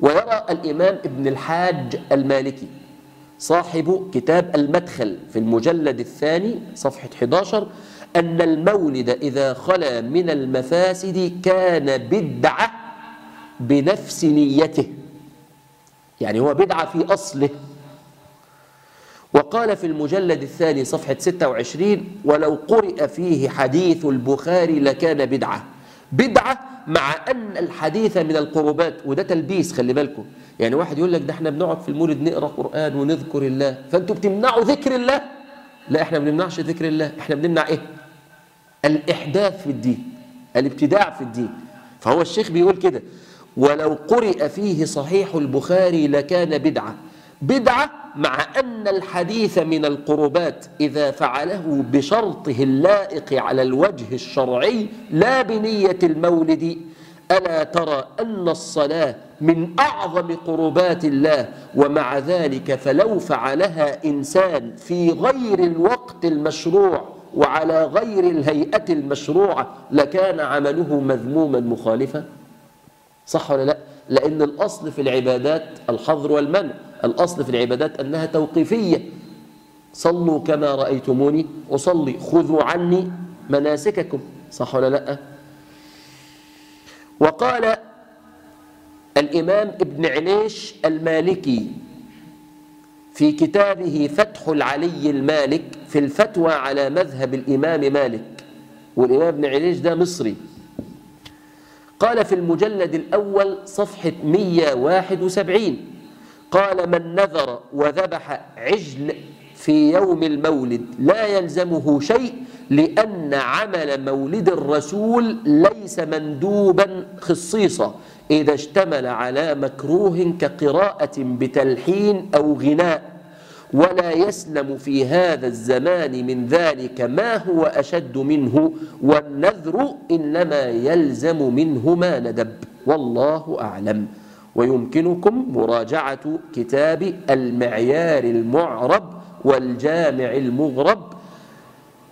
ويرى الإمام ابن الحاج المالكي صاحب كتاب المدخل في المجلد الثاني صفحة 11 أن المولد إذا خلا من المفاسد كان بدعة بنفس نيته. يعني هو بدعة في أصله. وقال في المجلد الثاني صفحة 26 ولو قرئ فيه حديث البخاري لكان بدعة. بدعة مع أن الحديث من القربات وده تلبيس خلي بالكم. يعني واحد يقول لك ده إحنا بنقعد في المولد نقرأ قرآن ونذكر الله فأنتوا بتمنعوا ذكر الله؟ لا إحنا ما بنمنعش ذكر الله. إحنا بنمنع إيه؟ الإحداث في الدين الابتداع في الدين. فهو الشيخ بيقول كده ولو قرئ فيه صحيح البخاري لكان بدعة. بدعة مع أن الحديث من القربات إذا فعله بشرطه اللائق على الوجه الشرعي لا بنية المولد. ألا ترى أن الصلاة من أعظم قربات الله ومع ذلك فلو فعلها إنسان في غير الوقت المشروع وعلى غير الهيئة المشروعة لكان عمله مذموما مخالفا؟ صح ولا لا؟ لأن الأصل في العبادات الحظر والمنع. الأصل في العبادات أنها توقيفية. صلوا كما رأيتموني أصلي خذوا عني مناسككم. صح ولا لأ؟ وقال الإمام ابن عليش المالكي في كتابه فتح العلي المالك في الفتوى على مذهب الإمام مالك والإمام ابن عليش ده مصري. قال في المجلد الأول صفحة 171 قال من نذر وذبح عجل في يوم المولد لا يلزمه شيء لأن عمل مولد الرسول ليس مندوبا خصيصا إذا اشتمل على مكروه كقراءة بتلحين أو غناء. ولا يسلم في هذا الزمان من ذلك ما هو أشد منه والنذر إنما يلزم منه ما ندب. والله أعلم. ويمكنكم مراجعة كتاب المعيار المعرب والجامع المغرب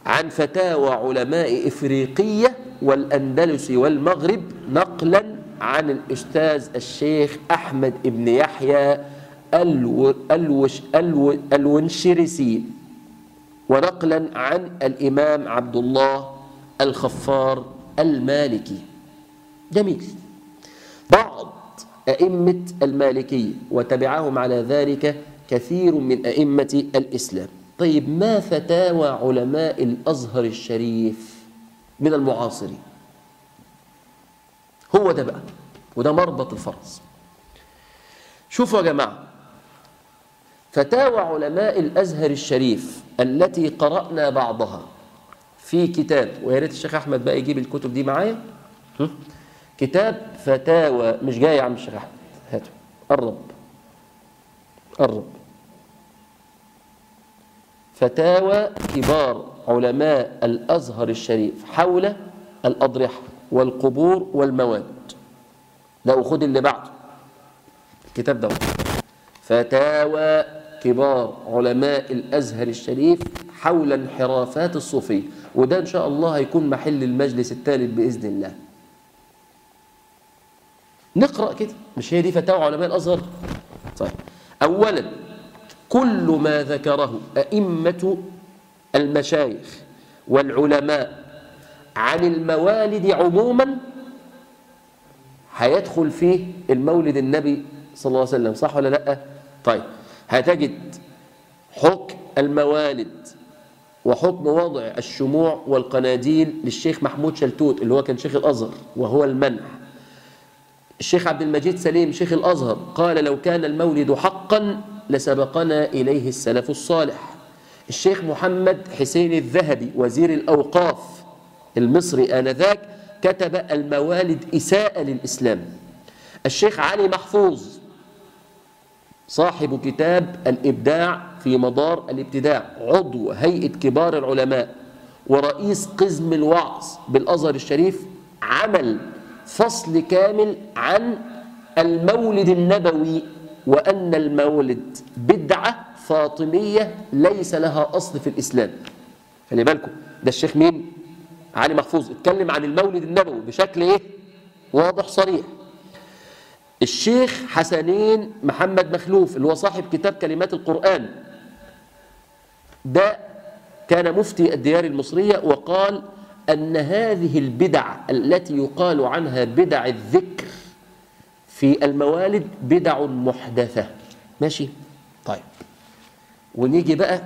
عن فتاوى علماء إفريقية والأندلس والمغرب نقلا عن الأستاذ الشيخ أحمد بن يحيى الوش ألو الونشرسي ونقلا عن الإمام عبد الله الخفار المالكي. جميل. أئمة المالكية وتبعهم على ذلك كثير من أئمة الإسلام. طيب ما فتاوى علماء الأزهر الشريف من المعاصرين؟ هو ده بقى وده مربط الفرس. شوفوا يا جماعة فتاوى علماء الأزهر الشريف التي قرأنا بعضها في كتاب ويا ريت الشيخ أحمد بقى يجيب الكتب دي معايا. كتاب فتاوى مش جاي يا عم الشيخ أحمد. هاته قرب قرب فتاوى كبار علماء الأزهر الشريف حول الأضرحة والقبور والمواد. لا خد اللي بعده. الكتاب ده. فتاوى كبار علماء الأزهر الشريف حول انحرافات الصوفية. وده إن شاء الله هيكون محل المجلس الثالث بإذن الله. نقرأ كده. مش هي دي فتاوى علماء الأزهر؟ طيب. أولا كل ما ذكره أئمة المشايخ والعلماء عن الموالد عموما هيدخل فيه المولد النبي صلى الله عليه وسلم. صح ولا لأ؟ طيب. هتجد حكم الموالد وحكم وضع الشموع والقناديل للشيخ محمود شلتوت اللي هو كان شيخ الأزهر وهو المنع الشيخ عبد المجيد سليم شيخ الأزهر قال لو كان المولد حقا لسبقنا إليه السلف الصالح. الشيخ محمد حسين الذهبي وزير الأوقاف المصري آنذاك كتب الموالد إساءة للإسلام. الشيخ علي محفوظ صاحب كتاب الإبداع في مدار الابتداع عضو هيئة كبار العلماء ورئيس قزم الوعظ بالأزهر الشريف عمل فصل كامل عن المولد النبوي وأن المولد بدعة فاطمية ليس لها أصل في الإسلام. خلي بالكم ده الشيخ مين؟ علي محفوظ. اتكلم عن المولد النبوي بشكل إيه؟ واضح صريح. الشيخ حسنين محمد مخلوف اللي هو صاحب كتاب كلمات القرآن ده كان مفتي الديار المصرية وقال أن هذه البدع التي يقال عنها بدع الذكر في الموالد بدع محدثة. ماشي؟ طيب. ونيجي بقى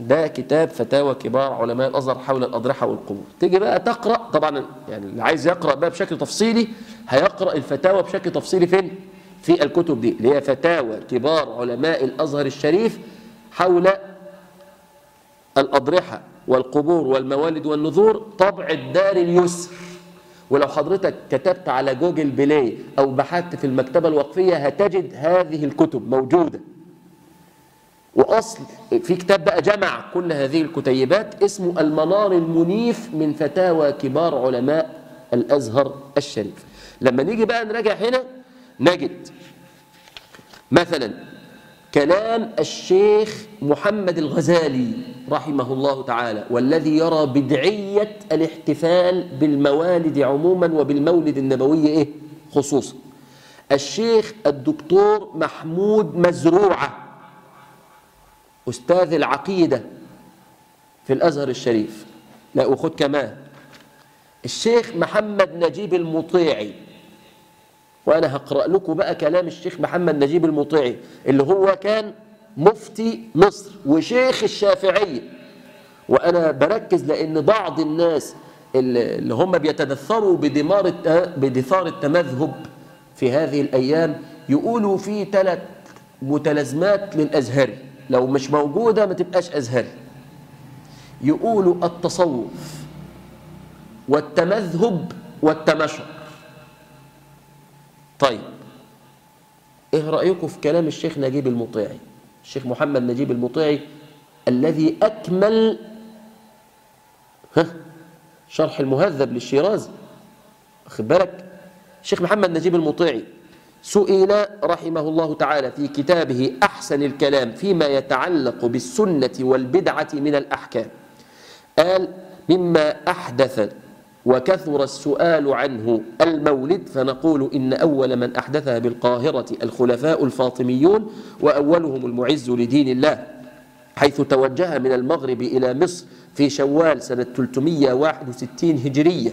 ده كتاب فتاوى كبار علماء الأزهر حول الأضرحة والقبور. تيجي بقى تقرأ طبعا يعني اللي عايز يقرأ بقى بشكل تفصيلي هيقرأ الفتاوى بشكل تفصيلي فين؟ في الكتب دي اللي هي فتاوى كبار علماء الأزهر الشريف حول الأضرحة والقبور والموالد والنذور طبع دار اليسر. ولو حضرتك كتبت على جوجل بلاي أو بحثت في المكتبة الوقفية هتجد هذه الكتب موجودة. وحصل في كتاب بقى جمع كل هذه الكتيبات اسمه المنار المنيف من فتاوى كبار علماء الأزهر الشريف. لما نيجي بقى نراجع هنا نجد مثلا كلام الشيخ محمد الغزالي رحمه الله تعالى والذي يرى بدعية الاحتفال بالموالد عموما وبالمولد النبوي إيه؟ خصوصا. الشيخ الدكتور محمود مزروعة أستاذ العقيدة في الأزهر الشريف. لا وخد كمان. الشيخ محمد نجيب المطيعي. وأنا هقرأ لكم بقى كلام الشيخ محمد نجيب المطيعي اللي هو كان مفتي مصر وشيخ الشافعية وأنا بركز لأن بعض الناس اللي هم بيتدثروا بدمار بدثار التمذهب في هذه الأيام يقولوا في ثلاث متلازمات للأزهري. لو مش موجودة ما تبقاش أزهري. يقولوا التصوف والتمذهب والتمشق. طيب. إيه رأيكم في كلام الشيخ نجيب المطيعي؟ الشيخ محمد نجيب المطيعي الذي أكمل ها شرح المهذب للشيرازي واخد بالك؟ الشيخ محمد نجيب المطيعي سئل رحمه الله تعالى في كتابه أحسن الكلام فيما يتعلق بالسنة والبدعة من الأحكام. قال مما أحدث وكثر السؤال عنه المولد فنقول إن أول من أحدثها بالقاهرة الخلفاء الفاطميون وأولهم المعز لدين الله حيث توجه من المغرب إلى مصر في شوال سنة 361 هجرية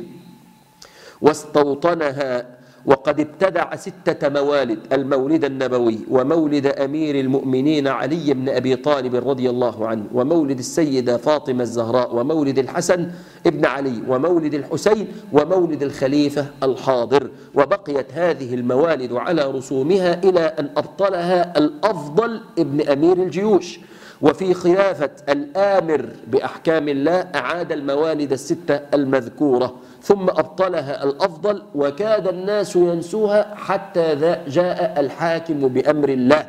واستوطنها وقد ابتدع ستة موالد المولد النبوي ومولد أمير المؤمنين علي بن أبي طالب رضي الله عنه ومولد السيدة فاطمة الزهراء ومولد الحسن ابن علي ومولد الحسين ومولد الخليفة الحاضر. وبقيت هذه الموالد على رسومها إلى أن أبطلها الأفضل ابن أمير الجيوش. وفي خلافة الآمر بأحكام الله أعاد الموالد الستة المذكورة. ثم أبطلها الأفضل وكاد الناس ينسوها حتى جاء الحاكم بأمر الله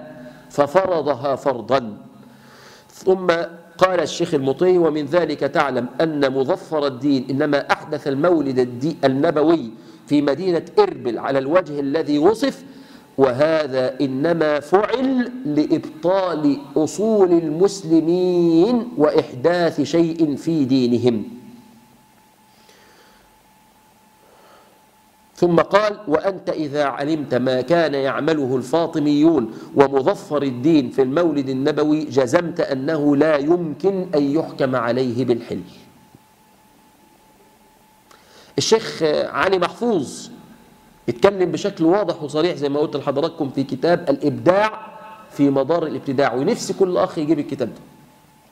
ففرضها فرضا. ثم قال الشيخ المطي ومن ذلك تعلم أن مظفر الدين إنما أحدث المولد النبوي في مدينة إربل على الوجه الذي وصف وهذا إنما فعل لإبطال أصول المسلمين وإحداث شيء في دينهم. ثم قال وأنت إذا علمت ما كان يعمله الفاطميون ومظفر الدين في المولد النبوي جزمت أنه لا يمكن أن يحكم عليه بالحل الشيخ علي محفوظ اتكلم بشكل واضح وصريح زي ما قلت لحضراتكم في كتاب الإبداع في مدار الابتداع ونفسي كل أخ يجيب الكتاب ده.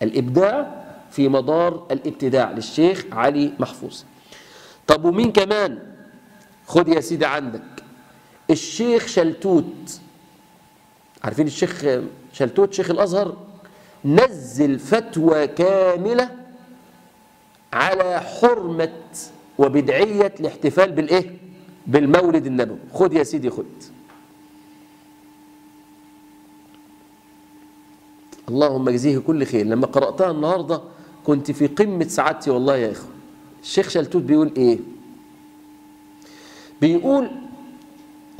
الإبداع في مدار الابتداع للشيخ علي محفوظ. طب ومين كمان؟ خد يا سيدي عندك. الشيخ شلتوت. عارفين الشيخ شلتوت؟ شيخ الأزهر. نزل فتوى كاملة على حرمة وبدعية الاحتفال بالإيه؟ بالمولد النبوي. خد يا سيدي خد. اللهم اجزيه كل خير. لما قرأتها النهاردة كنت في قمة سعادتي والله يا إخوة. الشيخ شلتوت بيقول إيه؟ بيقول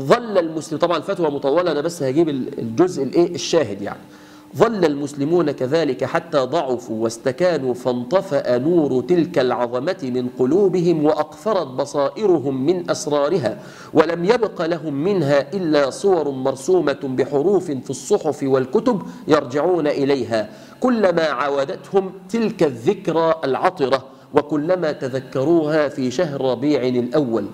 ظل المسلم طبعا الفتوى مطولة أنا بس هجيب الجزء الإيه؟ الشاهد يعني. ظل المسلمون كذلك حتى ضعفوا واستكانوا فانطفأ نور تلك العظمة من قلوبهم وأقفرت بصائرهم من أسرارها ولم يبق لهم منها إلا صور مرسومة بحروف في الصحف والكتب يرجعون إليها. كلما عاودتهم تلك الذكرى العطرة وكلما تذكروها في شهر ربيع الأول.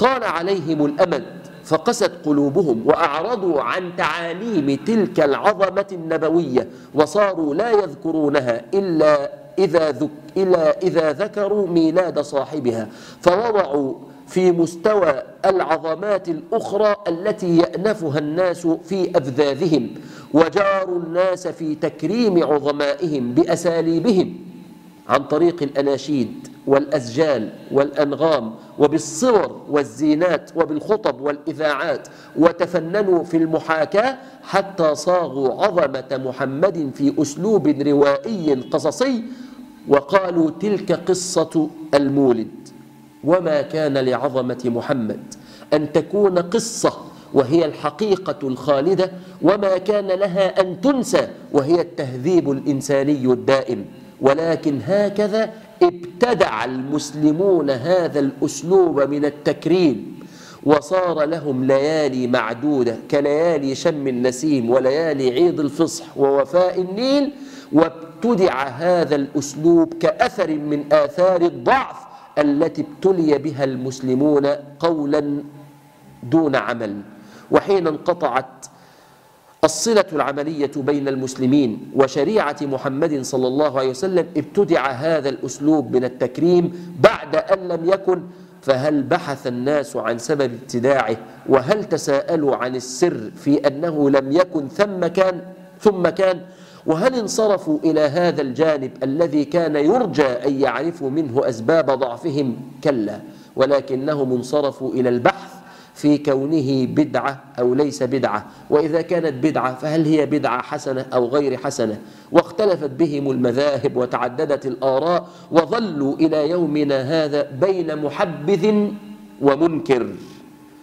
طال عليهم الأمد فقست قلوبهم وأعرضوا عن تعاليم تلك العظمة النبوية وصاروا لا يذكرونها إلا إذا, ذك إلا إذا ذكروا ميلاد صاحبها فوضعوا في مستوى العظمات الأخرى التي يأنفها الناس في أفذاذهم وجاروا الناس في تكريم عظمائهم بأساليبهم عن طريق الأناشيد. والأسجال والأنغام وبالصور والزينات وبالخطب والإذاعات وتفننوا في المحاكاة حتى صاغوا عظمة محمد في أسلوب روائي قصصي وقالوا تلك قصة المولد. وما كان لعظمة محمد أن تكون قصة وهي الحقيقة الخالدة وما كان لها أن تنسى وهي التهذيب الإنساني الدائم. ولكن هكذا ابتدع المسلمون هذا الأسلوب من التكريم وصار لهم ليالي معدودة كليالي شم النسيم وليالي عيد الفصح ووفاء النيل وابتدع هذا الأسلوب كأثر من آثار الضعف التي ابتلي بها المسلمون قولا دون عمل. وحين انقطعت الصلة العملية بين المسلمين وشريعة محمد صلى الله عليه وسلم ابتدع هذا الأسلوب من التكريم بعد أن لم يكن فهل بحث الناس عن سبب ابتداعه؟ وهل تساءلوا عن السر في أنه لم يكن ثم كان ثم كان؟ وهل انصرفوا إلى هذا الجانب الذي كان يرجى أن يعرفوا منه أسباب ضعفهم؟ كلا ولكنهم انصرفوا إلى البحث في كونه بدعة أو ليس بدعة. وإذا كانت بدعة فهل هي بدعة حسنة أو غير حسنة؟ واختلفت بهم المذاهب وتعددت الآراء وظلوا إلى يومنا هذا بين محبذ ومنكر.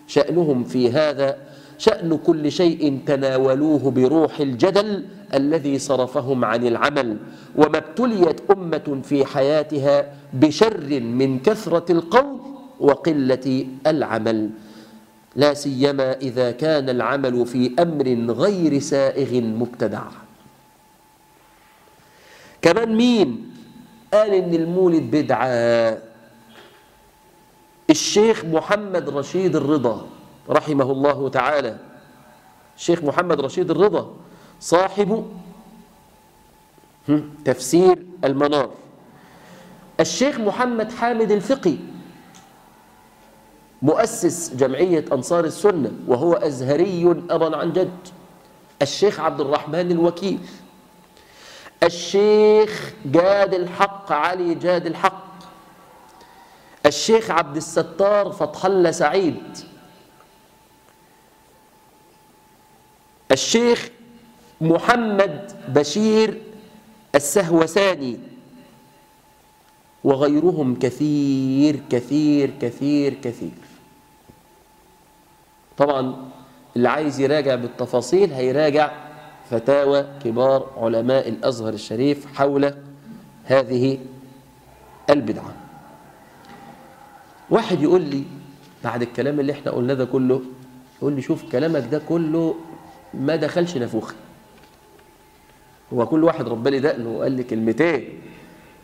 شأنهم في هذا شأن كل شيء تناولوه بروح الجدل الذي صرفهم عن العمل. وما ابتليت أمة في حياتها بشر من كثرة القول وقلة العمل. لا سيما إذا كان العمل في أمر غير سائغ مبتدع. كمان مين؟ قال إن المولد بدعة الشيخ محمد رشيد الرضا رحمه الله تعالى. الشيخ محمد رشيد الرضا صاحب تفسير المنار. الشيخ محمد حامد الفقي مؤسس جمعية أنصار السنة وهو أزهري أبا عن جد الشيخ عبد الرحمن الوكيل. الشيخ جاد الحق علي جاد الحق. الشيخ عبد الستار فتح الله سعيد. الشيخ محمد بشير السهوساني. وغيرهم كثير كثير كثير كثير. طبعا اللي عايز يراجع بالتفاصيل هيراجع فتاوى كبار علماء الأزهر الشريف حول هذه البدعة. واحد يقول لي بعد الكلام اللي إحنا قلنا ده كله يقول لي شوف كلامك ده كله ما دخلش نافوخي. هو كل واحد ربنا دقنه وقال لي كلمتين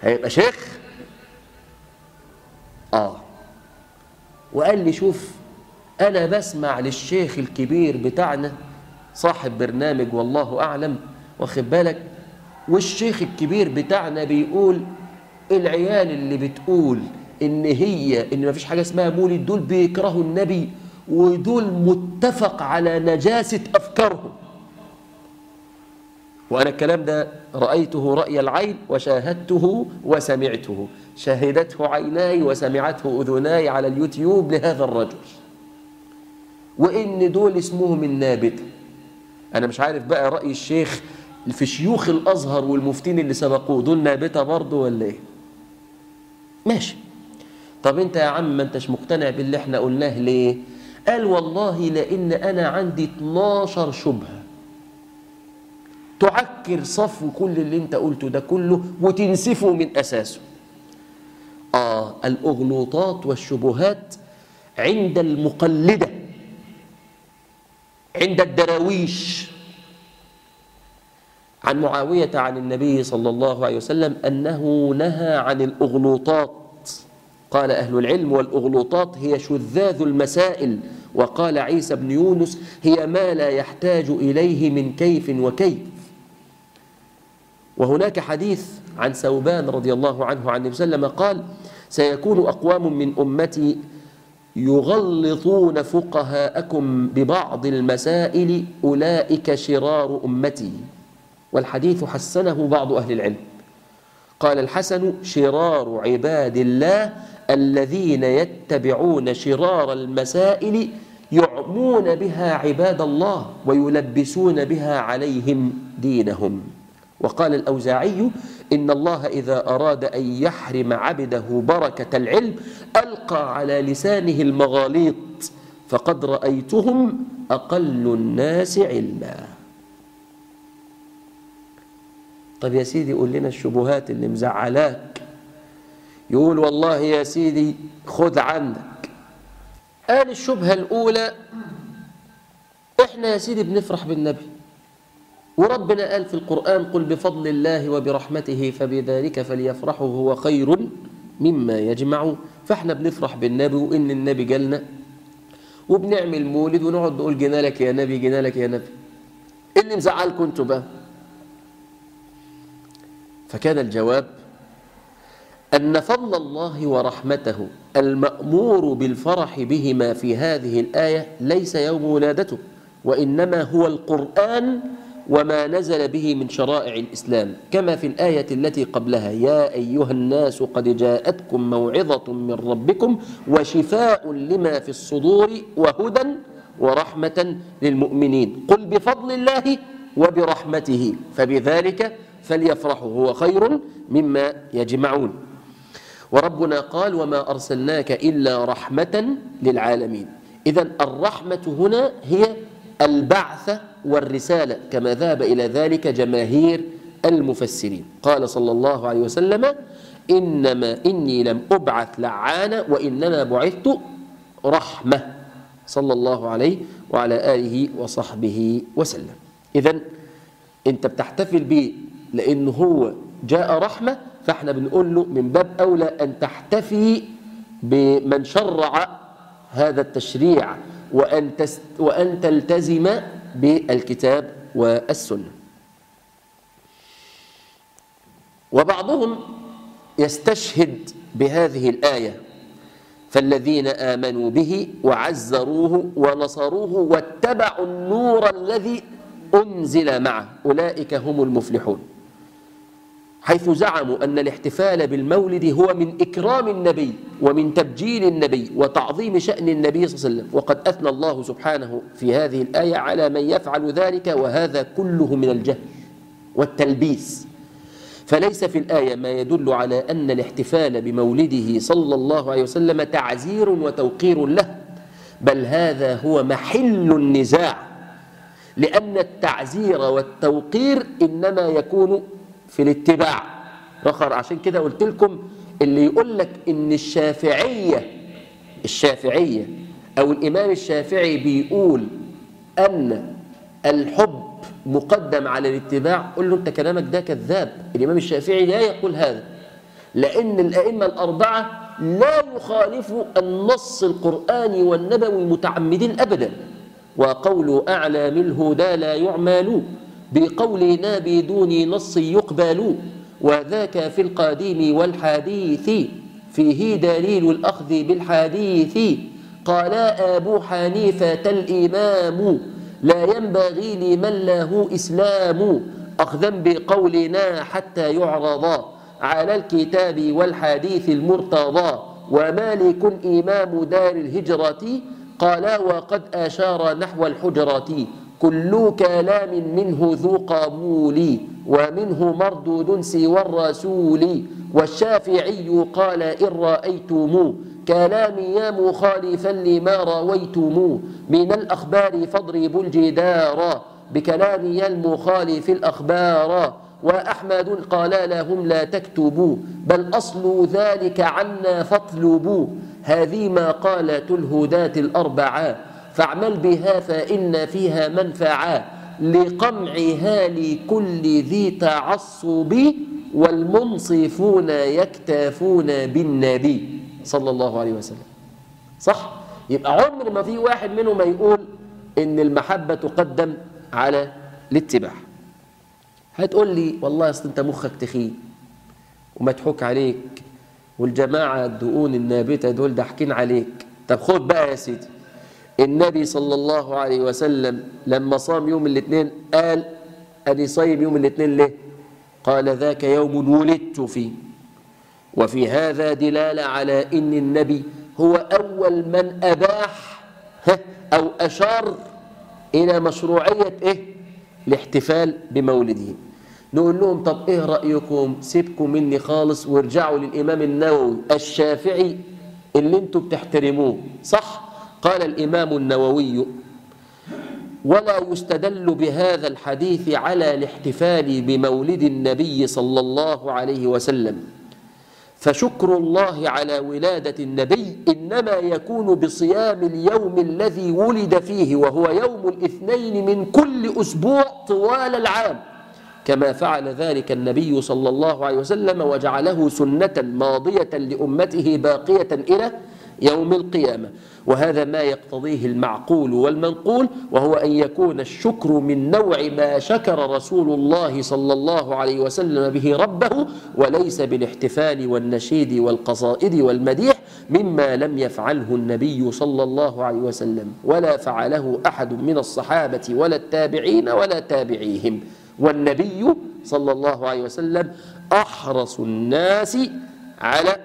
هيبقى شيخ؟ آه. وقال لي شوف أنا بسمع للشيخ الكبير بتاعنا صاحب برنامج والله أعلم واخد بالك؟ والشيخ الكبير بتاعنا بيقول العيال اللي بتقول إن هي إن مفيش حاجة اسمها مولد دول بيكرهوا النبي ودول متفق على نجاسة أفكارهم. وأنا الكلام ده رأيته رأي العين وشاهدته وسمعته. شهدته عيناي وسمعته أذناي على اليوتيوب لهذا الرجل. وإن دول اسمهم النابتة أنا مش عارف بقى رأي الشيخ في شيوخ الأزهر والمفتين اللي سبقوه دول نابتة برضه ولا إيه؟ ماشي. طب أنت يا عم ما أنتش مقتنع باللي إحنا قلناه ليه؟ قال والله لأن أنا عندي 12 شبهة. تعكر صفو كل اللي أنت قلته ده كله وتنسفه من أساسه. آه الأغلوطات والشبهات عند المقلدة. عند الدراويش عن معاوية عن النبي صلى الله عليه وسلم أنه نهى عن الأغلوطات. قال أهل العلم والأغلوطات هي شذاذ المسائل وقال عيسى بن يونس هي ما لا يحتاج إليه من كيف وكيف. وهناك حديث عن ثوبان رضي الله عنه عن النبي صلى الله عليه وسلم قال سيكون أقوام من أمتي يغلطون فقهاءكم ببعض المسائل أولئك شرار أمتي. والحديث حسنه بعض أهل العلم. قال الحسن شرار عباد الله الذين يتبعون شرار المسائل يعمون بها عباد الله ويلبسون بها عليهم دينهم. وقال الأوزاعي إن الله إذا أراد أن يحرم عبده بركة العلم ألقى على لسانه المغاليط فقد رأيتهم أقل الناس علما. طب يا سيدي قول لنا الشبهات اللي مزعلاك. يقول والله يا سيدي خذ عندك. قال الشبهة الأولى إحنا يا سيدي بنفرح بالنبي. وربنا قال في القرآن قل بفضل الله وبرحمته فبذلك فليفرحوا هو خير مما يجمعون. فاحنا بنفرح بالنبي وإن النبي جالنا وبنعمل مولد ونقعد نقول جينا لك يا نبي جينا لك يا نبي. إيه اللي مزعلكم أنتوا بقى. فكان الجواب أن فضل الله ورحمته المأمور بالفرح بهما في هذه الآية ليس يوم ولادته وإنما هو القرآن وما نزل به من شرائع الإسلام كما في الآية التي قبلها يا أيها الناس قد جاءتكم موعظة من ربكم وشفاء لما في الصدور وهدى ورحمة للمؤمنين قل بفضل الله وبرحمته فبذلك فليفرحوا هو خير مما يجمعون. وربنا قال وما أرسلناك إلا رحمة للعالمين. إذا الرحمة هنا هي البعث والرسالة كما ذهب إلى ذلك جماهير المفسرين. قال صلى الله عليه وسلم إنما إني لم أبعث لعانا وإنما بعثت رحمة. صلى الله عليه وعلى آله وصحبه وسلم. إذا أنت بتحتفل به لأنه هو جاء رحمة فإحنا بنقول له من باب أولى أن تحتفي بمن شرع هذا التشريع وأن, تست وأن تلتزم بالكتاب والسنة. وبعضهم يستشهد بهذه الآية فالذين آمنوا به وعزروه ونصروه واتبعوا النور الذي أنزل معه أولئك هم المفلحون. حيث زعموا أن الاحتفال بالمولد هو من إكرام النبي ومن تبجيل النبي وتعظيم شأن النبي صلى الله عليه وسلم. وقد أثنى الله سبحانه في هذه الآية على من يفعل ذلك وهذا كله من الجهل والتلبيس. فليس في الآية ما يدل على أن الاحتفال بمولده صلى الله عليه وسلم تعزير وتوقير له بل هذا هو محل النزاع لأن التعزير والتوقير إنما يكون في الاتباع. رخر عشان كده قلت لكم اللي يقول لك إن الشافعية الشافعية أو الإمام الشافعي بيقول أن الحب مقدم على الاتباع قل له أنت كلامك ده كذاب. الإمام الشافعي لا يقول هذا لأن الأئمة الأربعة لا يخالفوا النص القرآني والنبوي متعمدين ابدا وقول أعلى من الهدى لا بقولنا بدون نص يقبل وذاك في القديم والحديث فيه دليل الأخذ بالحديث. قال أبو حنيفة الإمام لا ينبغي لمن له إسلام أخذا بقولنا حتى يعرض على الكتاب والحديث المرتضى. ومالك إمام دار الهجرة قال وقد أشار نحو الحجرة. كل كلام منه ذو قبول ومنه مردود سوى الرسول. والشافعي قال إن رأيتم كلامي يا مخالفا لما رويتم من الأخبار فاضربوا الجدار بكلام ينمو خالي في الأخبار. وأحمد قال لهم لا تكتبوا بل أصل ذلك عنا فاطلبوا. هذه ما قالت الهداة الأربعة. فاعمل بها فإن فيها منفعا لقمعها لكل ذي تعصب والمنصفون يكتافون بالنبي صلى الله عليه وسلم. صح؟ يبقى عمر ما في واحد منهم ما يقول إن المحبة تقدم على الاتباع. هتقول لي والله أصل أنت مخك تخين ومضحوك عليك والجماعة الدقون النابتة دول ضاحكين عليك. طب خد بقى يا سيدي. النبي صلى الله عليه وسلم لما صام يوم الاثنين قال أني صايم يوم الاثنين ليه قال ذاك يوم ولدت فيه وفي هذا دلالة على أن النبي هو أول من أباح أو أشار إلى مشروعية إيه؟ الاحتفال بمولده نقول لهم طب إيه رأيكم سيبكم مني خالص وارجعوا للإمام النووي الشافعي اللي أنتم بتحترموه صح؟ قال الإمام النووي ولا يستدل بهذا الحديث على الاحتفال بمولد النبي صلى الله عليه وسلم. فشكر الله على ولادة النبي إنما يكون بصيام اليوم الذي ولد فيه وهو يوم الاثنين من كل أسبوع طوال العام. كما فعل ذلك النبي صلى الله عليه وسلم وجعله سنة ماضية لأمته باقية إلى يوم القيامة. وهذا ما يقتضيه المعقول والمنقول وهو أن يكون الشكر من نوع ما شكر رسول الله صلى الله عليه وسلم به ربه وليس بالاحتفال والنشيد والقصائد والمديح مما لم يفعله النبي صلى الله عليه وسلم ولا فعله أحد من الصحابة ولا التابعين ولا تابعيهم. والنبي صلى الله عليه وسلم أحرص الناس على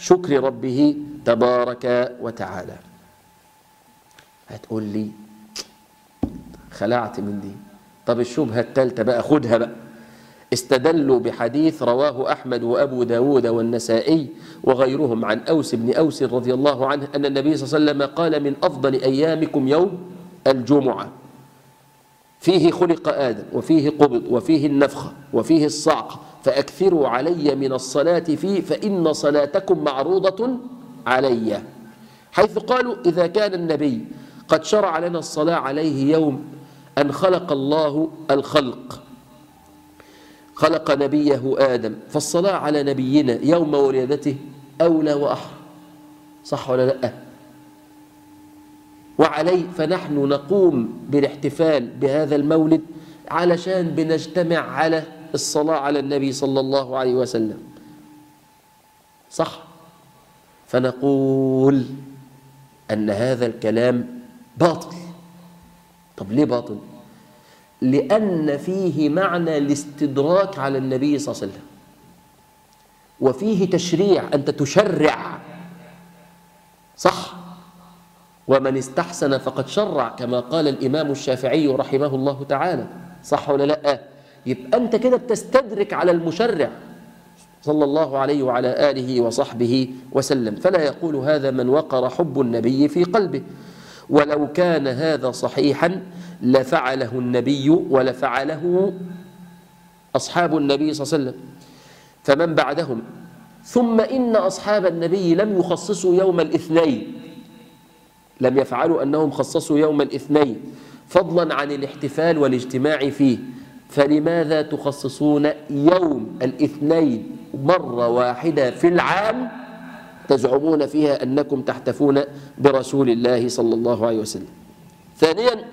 شكر ربه تبارك وتعالى. هتقول لي خلعت من دي. طب الشبهة الثالثة بقى خدها بقى. استدلوا بحديث رواه أحمد وأبو داود والنسائي وغيرهم عن أوس بن أوس رضي الله عنه أن النبي صلى الله عليه وسلم قال من أفضل أيامكم يوم الجمعة. فيه خلق آدم وفيه قبض وفيه النفخة وفيه الصعق فأكثروا علي من الصلاة فيه فإن صلاتكم معروضة علي. حيث قالوا إذا كان النبي قد شرع لنا الصلاة عليه يوم أن خلق الله الخلق. خلق نبيه آدم. فالصلاة على نبينا يوم ولادته أولى وأحرى. صح ولا لأ؟ وعليه فنحن نقوم بالاحتفال بهذا المولد علشان بنجتمع على الصلاة على النبي صلى الله عليه وسلم. صح؟ فنقول أن هذا الكلام باطل. طب ليه باطل؟ لأن فيه معنى الاستدراك على النبي صلى الله عليه وسلم. وفيه تشريع أنت تشرع. صح؟ ومن استحسن فقد شرع كما قال الإمام الشافعي رحمه الله تعالى. صح ولا لأ؟ يبقى أنت كده بتستدرك على المشرع. صلى الله عليه وعلى آله وصحبه وسلم. فلا يقول هذا من وقر حب النبي في قلبه. ولو كان هذا صحيحا لفعله النبي ولفعله أصحاب النبي صلى الله عليه وسلم. فمن بعدهم؟ ثم إن أصحاب النبي لم يخصصوا يوم الاثنين. لم يفعلوا أنهم خصصوا يوم الاثنين. فضلا عن الاحتفال والاجتماع فيه. فلماذا تخصصون يوم الاثنين مرة واحدة في العام تزعمون فيها أنكم تحتفون برسول الله صلى الله عليه وسلم؟ ثانيا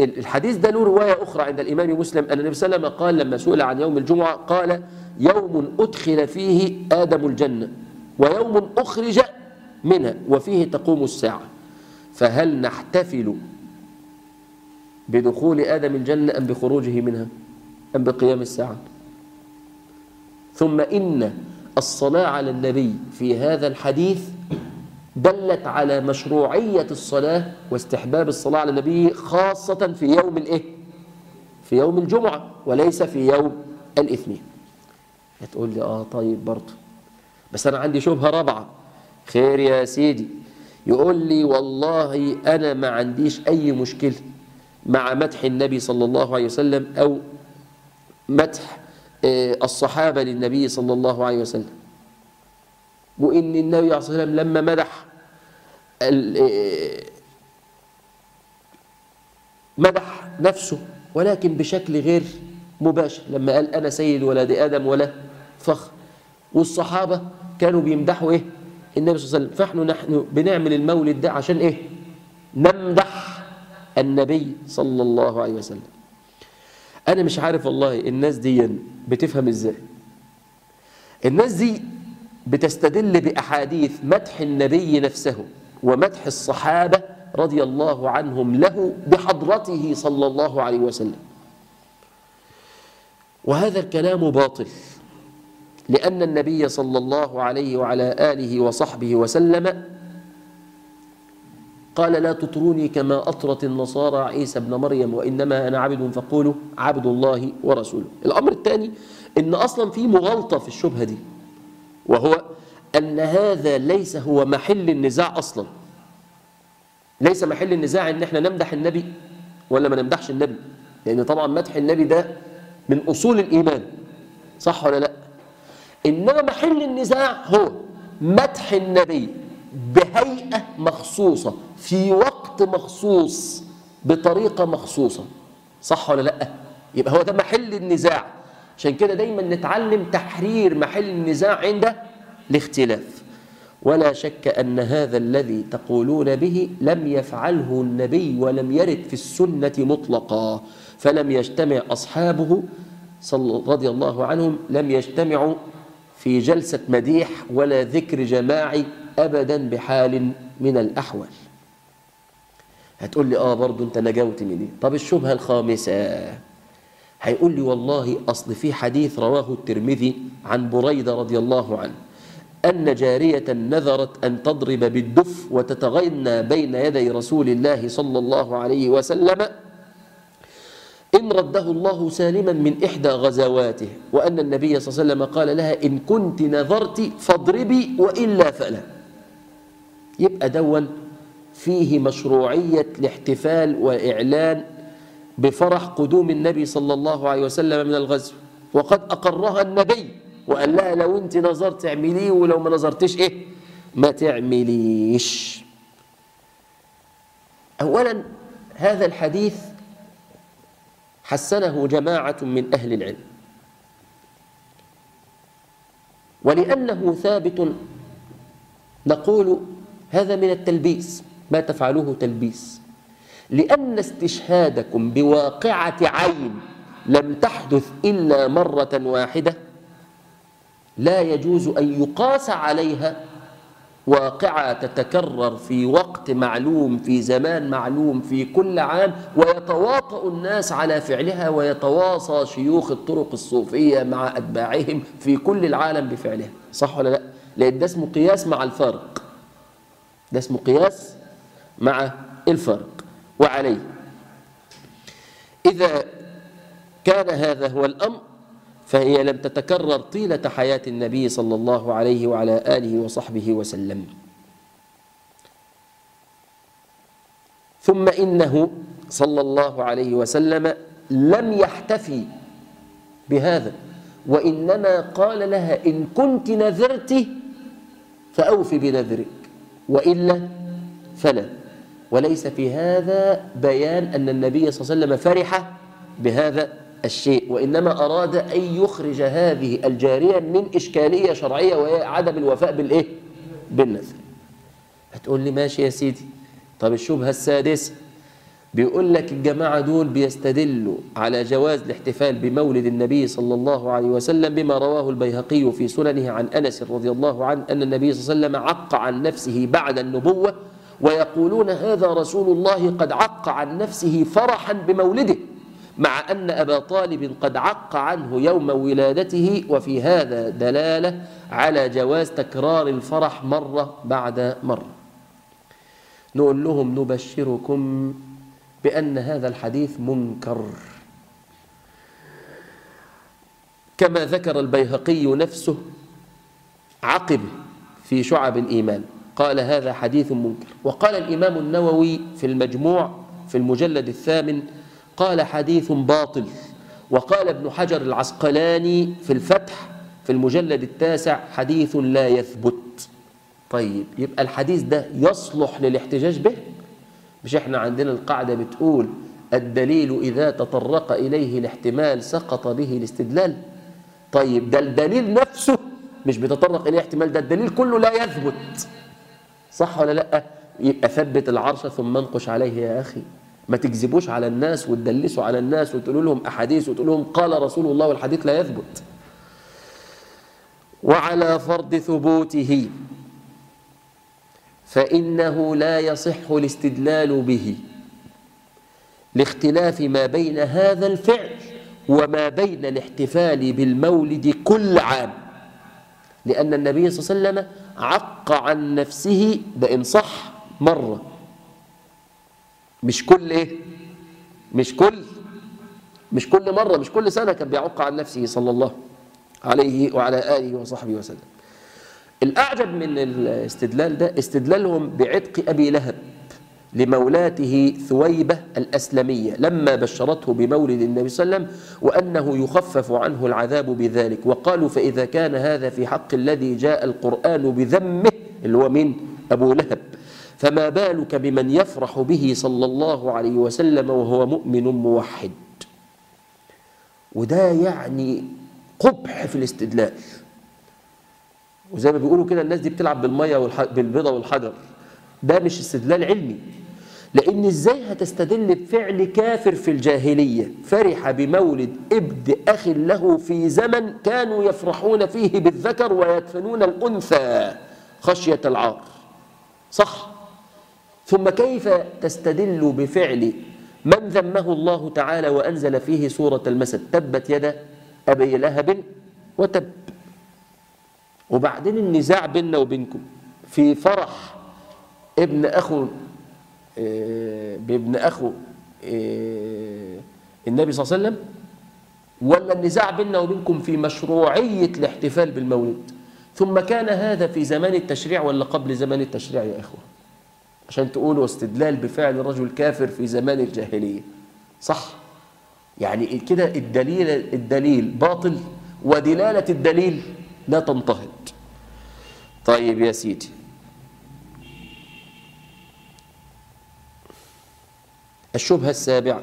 الحديث ده له رواية أخرى عند الإمام مسلم أن النبي صلى الله عليه وسلم قال لما سئل عن يوم الجمعة قال يوم أدخل فيه آدم الجنة ويوم أخرج منها وفيه تقوم الساعة فهل نحتفل بدخول آدم الجنة أم بخروجه منها؟ أم بقيام الساعة؟ ثم إن الصلاة على النبي في هذا الحديث دلت على مشروعية الصلاة واستحباب الصلاة على النبي خاصة في يوم الإيه؟ في يوم الجمعة وليس في يوم الاثنين. هتقول لي آه طيب برضه. بس أنا عندي شبهة رابعة. خير يا سيدي. يقول لي والله أنا ما عنديش أي مشكلة. مع مدح النبي صلى الله عليه وسلم أو مدح آه، الصحابة للنبي صلى الله عليه وسلم. وإن النبي عليه الصلاة والسلام لما مدح آه، مدح نفسه ولكن بشكل غير مباشر لما قال أنا سيد ولد آدم ولا فخر. والصحابة كانوا بيمدحوا إيه؟ النبي صلى الله عليه وسلم. فإحنا نحن بنعمل المولد ده عشان إيه؟ نمدح. النبي صلى الله عليه وسلم. أنا مش عارف والله الناس دي بتفهم إزاي. الناس دي بتستدل بأحاديث مدح النبي نفسه ومدح الصحابة رضي الله عنهم له بحضرته صلى الله عليه وسلم. وهذا الكلام باطل لأن النبي صلى الله عليه وعلى آله وصحبه وسلم قال لا تطروني كما أطرت النصارى عيسى ابن مريم وإنما أنا عبد فقولوا عبد الله ورسوله. الأمر الثاني إن أصلا في مغالطة في الشبهة دي وهو أن هذا ليس هو محل النزاع أصلا. ليس محل النزاع إن إحنا نمدح النبي ولا ما نمدحش النبي لأن طبعا مدح النبي ده من أصول الإيمان صح ولا لا؟ إنما محل النزاع هو مدح النبي بهيئة مخصوصة في وقت مخصوص بطريقة مخصوصة. صح ولا لأ؟ يبقى هو ده محل النزاع. عشان كده دايما نتعلم تحرير محل النزاع عند الاختلاف. ولا شك أن هذا الذي تقولون به لم يفعله النبي ولم يرد في السنة مطلقا فلم يجتمع أصحابه صلى رضي الله عنهم لم يجتمعوا في جلسة مديح ولا ذكر جماعي أبدا بحال من الأحوال. هتقول لي آه برضو أنت نجوت من دي طب الشبهة الخامسة؟ هيقول لي والله أصل في حديث رواه الترمذي عن بريدة رضي الله عنه أن جارية نذرت أن تضرب بالدف وتتغنى بين يدي رسول الله صلى الله عليه وسلم إن رده الله سالما من إحدى غزواته وأن النبي صلى الله عليه وسلم قال لها إن كنت نذرت فاضربي وإلا فلا. يبقى دون فيه مشروعية الاحتفال وإعلان بفرح قدوم النبي صلى الله عليه وسلم من الغزو. وقد أقرها النبي وقال لها لو أنت نظرت اعمليه ولو ما نظرتش إيه ما تعمليش. اولا هذا الحديث حسنه جماعة من أهل العلم. ولأنه ثابت نقول هذا من التلبيس. ما تفعله تلبيس. لأن استشهادكم بواقعة عين لم تحدث إلا مرة واحدة لا يجوز أن يقاس عليها. واقعة تتكرر في وقت معلوم في زمان معلوم في كل عام. ويتواطأ الناس على فعلها ويتواصى شيوخ الطرق الصوفية مع أتباعهم في كل العالم بفعلها. صح ولا لا؟ لأن ده اسمه قياس مع الفرق. ده اسمه قياس مع الفرق. وعليه. إذا كان هذا هو الأمر فهي لم تتكرر طيلة حياة النبي صلى الله عليه وعلى آله وصحبه وسلم. ثم إنه صلى الله عليه وسلم لم يحتفي بهذا وإنما قال لها إن كنت نذرت فأوفي بنذرك. وإلا فلا وليس في هذا بيان أن النبي صلى الله عليه وسلم فرح بهذا الشيء وإنما أراد أن يخرج هذه الجارية من إشكالية شرعية وهي عدم الوفاء بالإيه؟ بالنذر هتقول لي ماشي يا سيدي طب الشبهة السادسة بيقول لك الجماعة دول بيستدلوا على جواز الاحتفال بمولد النبي صلى الله عليه وسلم بما رواه البيهقي في سننه عن أنس رضي الله عنه أن النبي صلى الله عليه وسلم عق عن نفسه بعد النبوة ويقولون هذا رسول الله قد عق عن نفسه فرحا بمولده مع أن أبا طالب قد عق عنه يوم ولادته وفي هذا دلالة على جواز تكرار الفرح مرة بعد مرة. نقول لهم نبشركم بأن هذا الحديث منكر. كما ذكر البيهقي نفسه عقب في شعب الإيمان قال هذا حديث منكر. وقال الإمام النووي في المجموع في المجلد الثامن قال حديث باطل. وقال ابن حجر العسقلاني في الفتح في المجلد التاسع حديث لا يثبت. طيب يبقى الحديث ده يصلح للاحتجاج به؟ مش إحنا عندنا القاعدة بتقول الدليل إذا تطرق إليه الاحتمال سقط به الاستدلال. طيب ده الدليل نفسه مش بيتطرق إليه احتمال ده الدليل كله لا يثبت. صح ولا لأ؟ يبقى ثبت العرش ثم انقش عليه يا أخي. ما تكذبوش على الناس وتدلسوا على الناس وتقولوا لهم أحاديث وتقولوا لهم قال رسول الله والحديث لا يثبت. وعلى فرض ثبوته فإنه لا يصح الاستدلال به لاختلاف ما بين هذا الفعل وما بين الاحتفال بالمولد كل عام. لأن النبي صلى الله عليه وسلم عق عن نفسه ده إن صح مرة. مش كل إيه؟ مش كل مش كل مرة مش كل سنة كان بيعق عن نفسه صلى الله عليه وعلى آله وصحبه وسلم. الأعجب من الاستدلال ده استدلالهم بعتق أبي لهب لمولاته ثويبة الأسلمية لما بشرته بمولد النبي صلى الله عليه وسلم وأنه يخفف عنه العذاب بذلك. وقالوا فإذا كان هذا في حق الذي جاء القرآن بذمه اللي هو من أبو لهب. فما بالك بمن يفرح به صلى الله عليه وسلم وهو مؤمن موحد؟ وده يعني قبح في الاستدلال. وزي ما بيقولوا كده الناس دي بتلعب بالمية والح... بالبيضة والحجر. ده مش استدلال علمي. لأن إزاي هتستدل بفعل كافر في الجاهلية؟ فرح بمولد ابن أخ له في زمن كانوا يفرحون فيه بالذكر ويدفنون الأنثى خشية العار. صح؟ ثم كيف تستدل بفعل من ذمه الله تعالى وأنزل فيه سورة المسد؟ تبت يد أبي لهب وتب. وبعدين النزاع بيننا وبينكم. في فرح ابن أخو آه، بابن أخو آه، النبي صلى الله عليه وسلم ولا النزاع بيننا وبينكم في مشروعية الاحتفال بالمولد؟ ثم كان هذا في زمان التشريع ولا قبل زمان التشريع يا إخوة؟ عشان تقولوا استدلال بفعل رجل كافر في زمان الجاهلية. صح؟ يعني كده الدليل الدليل باطل. ودلالة الدليل. لا تنتهض. طيب يا سيدي. الشبهة السابعة.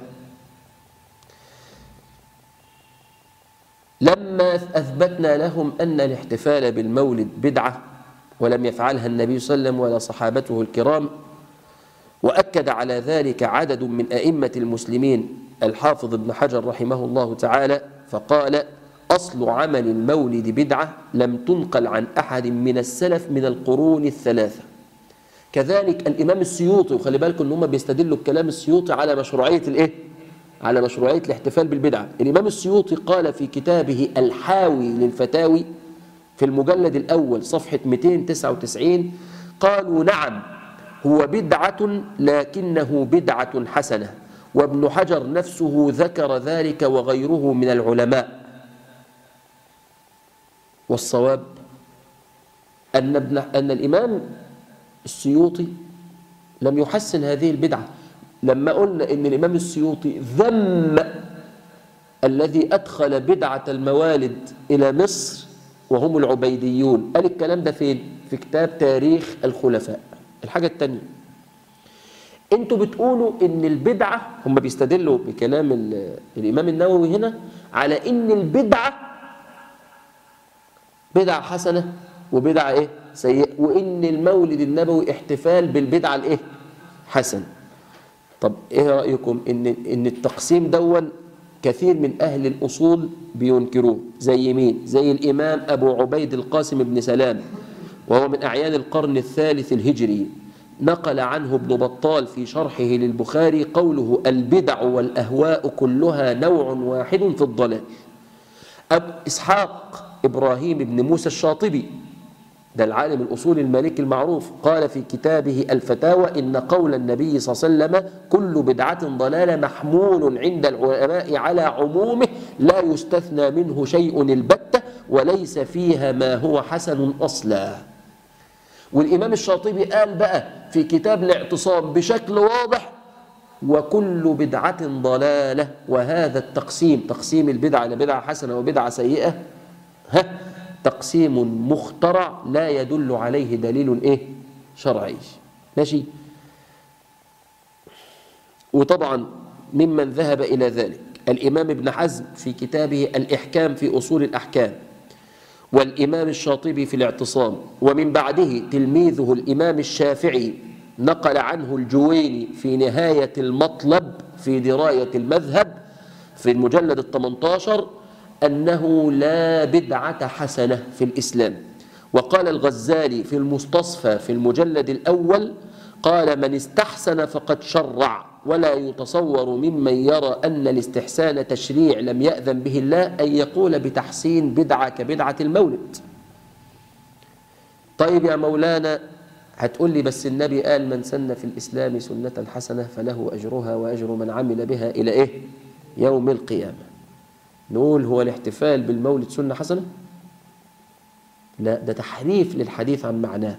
لما أثبتنا لهم أن الاحتفال بالمولد بدعة ولم يفعلها النبي صلى الله عليه وسلم ولا صحابته الكرام وأكد على ذلك عدد من أئمة المسلمين الحافظ ابن حجر رحمه الله تعالى فقال أصل عمل المولد بدعة لم تنقل عن أحد من السلف من القرون الثلاثة. كذلك الإمام السيوطي وخلي بالكم إن هم بيستدلوا بكلام السيوطي على مشروعية الإيه؟ على مشروعية الاحتفال بالبدعة. الإمام السيوطي قال في كتابه الحاوي للفتاوي في المجلد الأول صفحة 299 قالوا نعم هو بدعة لكنه بدعة حسنة وابن حجر نفسه ذكر ذلك وغيره من العلماء. والصواب أن, ابن أن الإمام السيوطي لم يحسن هذه البدعة. لما قلنا أن الإمام السيوطي ذم الذي أدخل بدعة الموالد إلى مصر وهم العبيديون. قال الكلام ده فين؟ في كتاب تاريخ الخلفاء. الحاجة الثانية أنتوا بتقولوا إن البدعة هم بيستدلوا بكلام الإمام النووي هنا على إن البدعة بدعة حسنة وبدعة إيه؟ سيئة. وإن المولد النبوي احتفال بالبدعة الإيه؟ حسن. طب إيه رأيكم إن إن التقسيم دون كثير من أهل الأصول بينكروه؟ زي مين؟ زي الإمام أبو عبيد القاسم بن سلام وهو من أعيان القرن الثالث الهجري. نقل عنه ابن بطال في شرحه للبخاري قوله البدع والأهواء كلها نوع واحد في الضلال أب إسحاق إبراهيم بن موسى الشاطبي ده العالم الأصول المالكي المعروف قال في كتابه الفتاوى إن قول النبي صلى الله عليه وسلم كل بدعة ضلالة محمول عند العلماء على عمومه لا يستثنى منه شيء البتة وليس فيها ما هو حسن أصلا. والإمام الشاطبي قال بقى في كتاب الاعتصام بشكل واضح وكل بدعة ضلالة وهذا التقسيم تقسيم البدعة إلى بدعة حسنة وبدعة سيئة ها؟ تقسيم مخترع لا يدل عليه دليل إيه؟ شرعي. ماشي؟ وطبعا ممن ذهب إلى ذلك. الإمام ابن حزم في كتابه الإحكام في أصول الأحكام والإمام الشاطبي في الاعتصام ومن بعده تلميذه الإمام الشافعي نقل عنه الجويني في نهاية المطلب في دراية المذهب في المجلد الثمنتاشر أنه لا بدعة حسنة في الإسلام. وقال الغزالي في المستصفى في المجلد الأول قال من استحسن فقد شرع ولا يتصور ممن يرى أن الاستحسان تشريع لم يأذن به الله أن يقول بتحسين بدعة كبدعة المولد. طيب يا مولانا هتقول لي بس النبي قال من سن في الإسلام سنة حسنة فله أجرها وأجر من عمل بها إلى إيه؟ يوم القيامة. نقول هو الاحتفال بالمولد سنة حسنة؟ لا ده تحريف للحديث عن معناه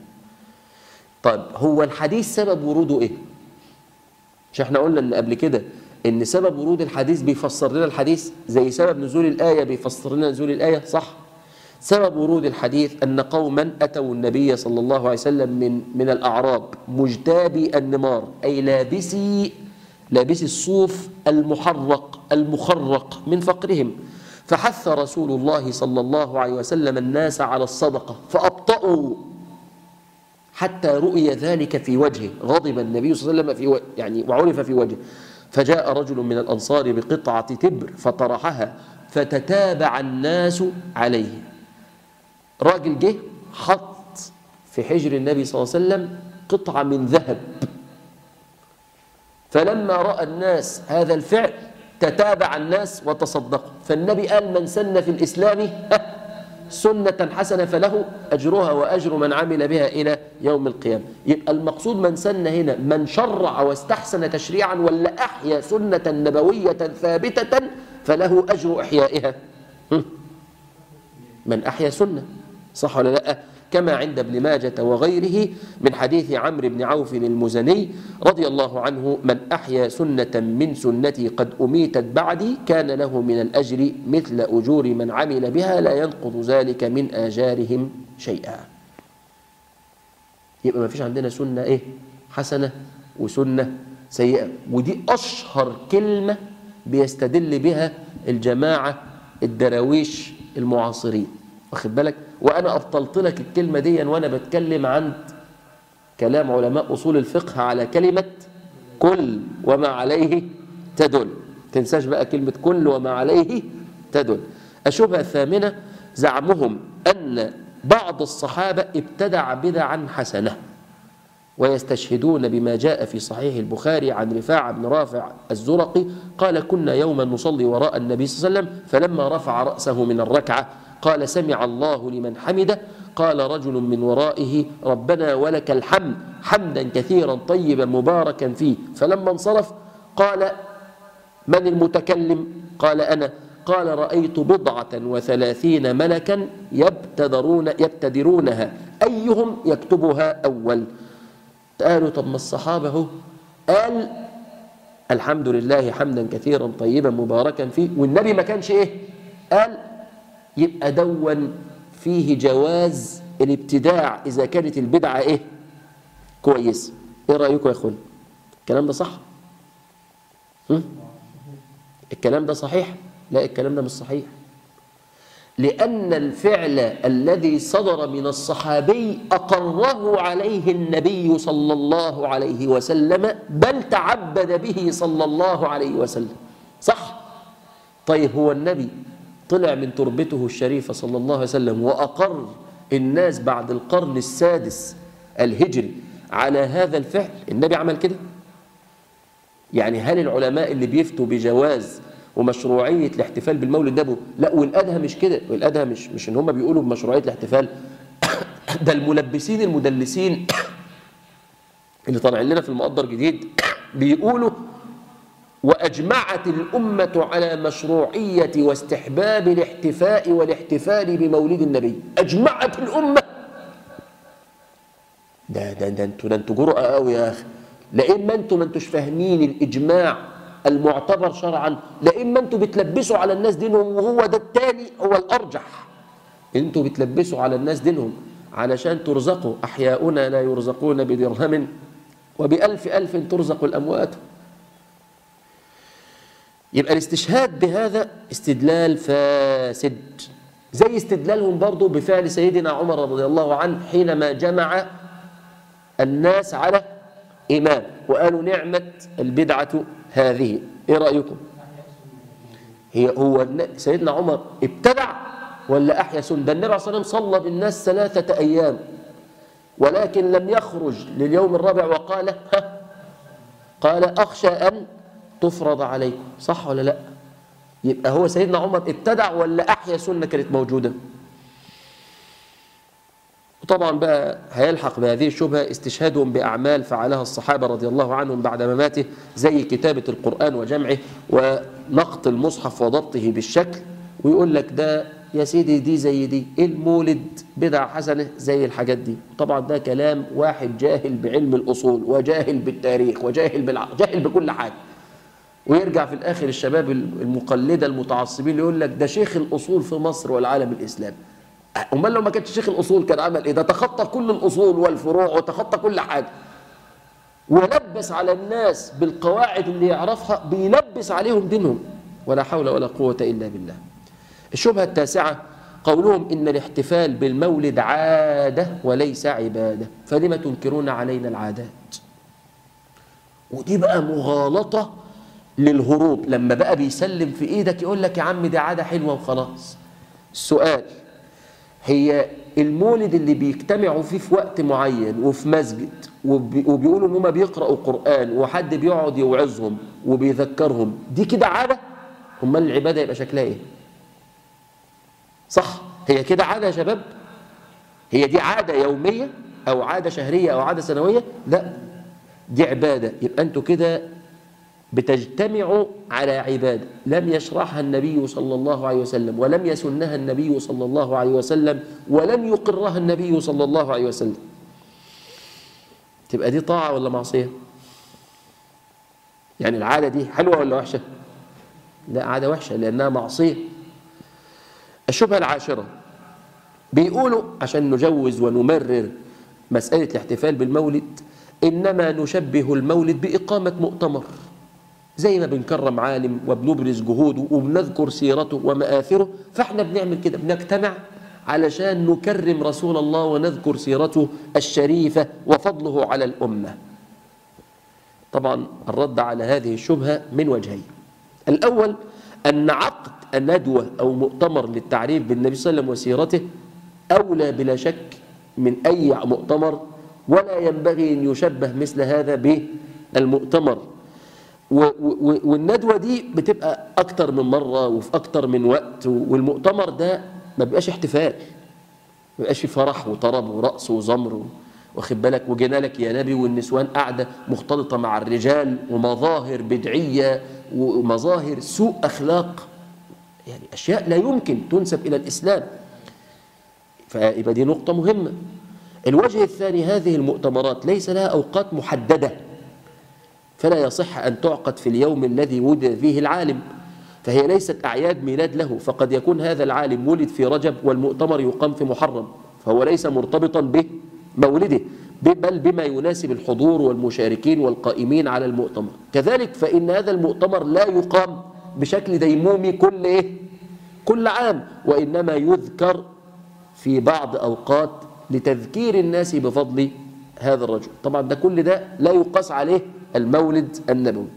طيب هو الحديث سبب وروده إيه؟ مش إحنا قلنا إن قبل كده إن سبب ورود الحديث بيفسر لنا الحديث زي سبب نزول الآية بيفسر لنا نزول الآية صح سبب ورود الحديث أن قوما أتوا النبي صلى الله عليه وسلم من من الأعراب مجتابي النمار أي لابسي لابسي الصوف المحرق المخرق من فقرهم. فحث رسول الله صلى الله عليه وسلم الناس على الصدقة فأبطأوا حتى رؤي ذلك في وجهه. غضب النبي صلى الله عليه وسلم في و... يعني وعرف في وجهه. فجاء رجل من الأنصار بقطعة تبر فطرحها فتتابع الناس عليه. راجل جه حط في حجر النبي صلى الله عليه وسلم قطعة من ذهب. فلما رأى الناس هذا الفعل تتابع الناس وتصدقوا. فالنبي قال من سن في الإسلام سنة حسنة فله أجرها وأجر من عمل بها إلى يوم القيامة. يبقى المقصود من سن هنا من شرع واستحسن تشريعا ولا أحيا سنة نبوية ثابتة فله أجر إحيائها. من أحيا سنة صح ولا لأ؟ كما عند ابن ماجة وغيره من حديث عمرو بن عوف المزني رضي الله عنه من أحيا سنة من سنتي قد أميتت بعدي كان له من الأجر مثل أجور من عمل بها لا ينقض ذلك من آجارهم شيئا. يبقى ما فيش عندنا سنة إيه؟ حسنة وسنة سيئة. ودي أشهر كلمة بيستدل بها الجماعة الدراويش المعاصرين. واخد بالك؟ وأنا أبطلت لك الكلمة دي وأنا بتكلم عن كلام علماء أصول الفقه على كلمة كل وما عليه تدل. تنساش بقى كلمة كل وما عليه تدل. الشبهه الثامنة زعمهم أن بعض الصحابة ابتدع بدعا حسنة ويستشهدون بما جاء في صحيح البخاري عن رفاعة بن رافع الزرقي قال كنا يوما نصلي وراء النبي صلى الله عليه وسلم فلما رفع رأسه من الركعة قال سمع الله لمن حمده قال رجل من ورائه ربنا ولك الحمد حمدا كثيرا طيبا مباركا فيه. فلما انصرف قال من المتكلم؟ قال أنا. قال رأيت بضعة وثلاثين ملكا يبتدرون يبتدرونها. أيهم يكتبها أول؟ قالوا طب ما الصحابة قال الحمد لله حمدا كثيرا طيبا مباركا فيه. والنبي ما كانش إيه؟ قال يبقى دون فيه جواز الابتداع إذا كانت البدعة إيه؟ كويس. إيه رأيكم يا أخوان؟ الكلام ده صح؟ هم؟ الكلام ده صحيح؟ لا الكلام ده مش صحيح. لأن الفعل الذي صدر من الصحابي أقره عليه النبي صلى الله عليه وسلم بل تعبد به صلى الله عليه وسلم. صح؟ طيب هو النبي طلع من تربته الشريفة صلى الله عليه وسلم وأقر الناس بعد القرن السادس الهجري على هذا الفعل. النبي عمل كده؟ يعني هل العلماء اللي بيفتوا بجواز ومشروعية الاحتفال بالمولد ده لا والأدهى مش كده. والأدهى مش مش إن هم بيقولوا بمشروعية الاحتفال. *coughs* ده الملبسين المدلسين *coughs* اللي طالعين لنا في المقدر جديد *coughs* بيقولوا وأجمعت الأمة على مشروعية واستحباب الاحتفاء والاحتفال بمولد النبي. أجمعت الأمة. ده ده ده أنتوا ده أنتوا جرأة قوي يا أخي. لا إما أنتم ما أنتوش فاهمين الإجماع المعتبر شرعا لا إما أنتم بتلبسوا على الناس دينهم وهو ده التاني هو الأرجح. أنتم بتلبسوا على الناس دينهم علشان ترزقوا. أحياؤنا لا يرزقون بدرهم وبألف ألف ترزق الأموات. يبقى الاستشهاد بهذا استدلال فاسد زي استدلالهم برضو بفعل سيدنا عمر رضي الله عنه حينما جمع الناس على إمام وقالوا نعمة البدعة هذه. إيه رأيكم؟ هي هو سيدنا عمر ابتدع ولا أحيا سنة ده النبي عليه الصلاة والسلام صلى بالناس ثلاثة أيام ولكن لم يخرج لليوم الرابع وقال ها قال أخشى أن تفرض عليكم صح ولا لا؟ يبقى هو سيدنا عمر ابتدع ولا أحيا سنة كانت موجودة؟ وطبعا بقى هيلحق بهذه الشبهة استشهادهم بأعمال فعلها الصحابة رضي الله عنهم بعد مماته زي كتابة القرآن وجمعه ونقط المصحف وضبطه بالشكل ويقول لك ده يا سيدي دي زي دي المولد بدعة حسنة زي الحاجات دي. طبعا ده كلام واحد جاهل بعلم الأصول وجاهل بالتاريخ وجاهل بالع... جاهل بكل حاجة. ويرجع في الآخر الشباب المقلدة المتعصبين يقول لك ده شيخ الأصول في مصر والعالم الإسلامي أمال لو ما كانش شيخ الأصول كان عمل إيه؟ ده تخطى كل الأصول والفروع وتخطى كل حاجة. ولبس على الناس بالقواعد اللي يعرفها بيلبس عليهم دينهم. ولا حول ولا قوة إلا بالله. الشبهة التاسعة قولهم إن الاحتفال بالمولد عادة وليس عبادة. فلم تنكرون علينا العادات؟ ودي بقى مغالطة للهروب. لما بقى بيسلم في إيدك يقول لك يا عم دي عادة حلوة وخلاص. السؤال هي المولد اللي بيجتمعوا فيه في وقت معين وفي مسجد وبيقولوا إن هم بيقرأوا قرآن وحد بيقعد يوعظهم وبيذكرهم دي كده عادة؟ أمال العبادة يبقى شكلها إيه؟ صح. هي كده عادة يا شباب؟ هي دي عادة يومية أو عادة شهرية أو عادة سنوية؟ لا. دي عبادة. يبقى أنتوا كده بتجتمع على عبادة. لم يشرعها النبي صلى الله عليه وسلم ولم يسنها النبي صلى الله عليه وسلم ولم يقرها النبي صلى الله عليه وسلم. تبقى دي طاعة ولا معصية؟ يعني العادة دي حلوة ولا وحشة؟ لا عادة وحشة لأنها معصية. الشبهة العاشرة. بيقولوا عشان نجوز ونمرر مسألة الاحتفال بالمولد إنما نشبه المولد بإقامة مؤتمر. زي ما بنكرم عالم وبنبرز جهوده وبنذكر سيرته ومآثره فإحنا بنعمل كده بنجتمع علشان نكرم رسول الله ونذكر سيرته الشريفة وفضله على الأمة. طبعا الرد على هذه الشبهة من وجهين. الأول أن عقد الندوة أو مؤتمر للتعريف بالنبي صلى الله عليه وسلم وسيرته أولى بلا شك من أي مؤتمر ولا ينبغي أن يشبه مثل هذا بالمؤتمر والندوة دي بتبقى أكتر من مرة وفي أكتر من وقت والمؤتمر ده ما بيبقاش احتفال. ما بيبقاش في فرح وطرب ورقص وزمر واخد بالك؟ وجينا لك يا نبي والنسوان قاعدة مختلطة مع الرجال ومظاهر بدعية ومظاهر سوء أخلاق. يعني أشياء لا يمكن تنسب إلى الإسلام. فيبقى دي نقطة مهمة. الوجه الثاني هذه المؤتمرات ليس لها أوقات محددة. فلا يصح أن تعقد في اليوم الذي ولد فيه العالم فهي ليست أعياد ميلاد له فقد يكون هذا العالم ولد في رجب والمؤتمر يقام في محرم فهو ليس مرتبطا بمولده بل بما يناسب الحضور والمشاركين والقائمين على المؤتمر كذلك فإن هذا المؤتمر لا يقام بشكل ديمومي كل إيه؟ كل عام وإنما يذكر في بعض أوقات لتذكير الناس بفضل هذا الرجل طبعا ده كل ده لا يقاس عليه المولد النبوي.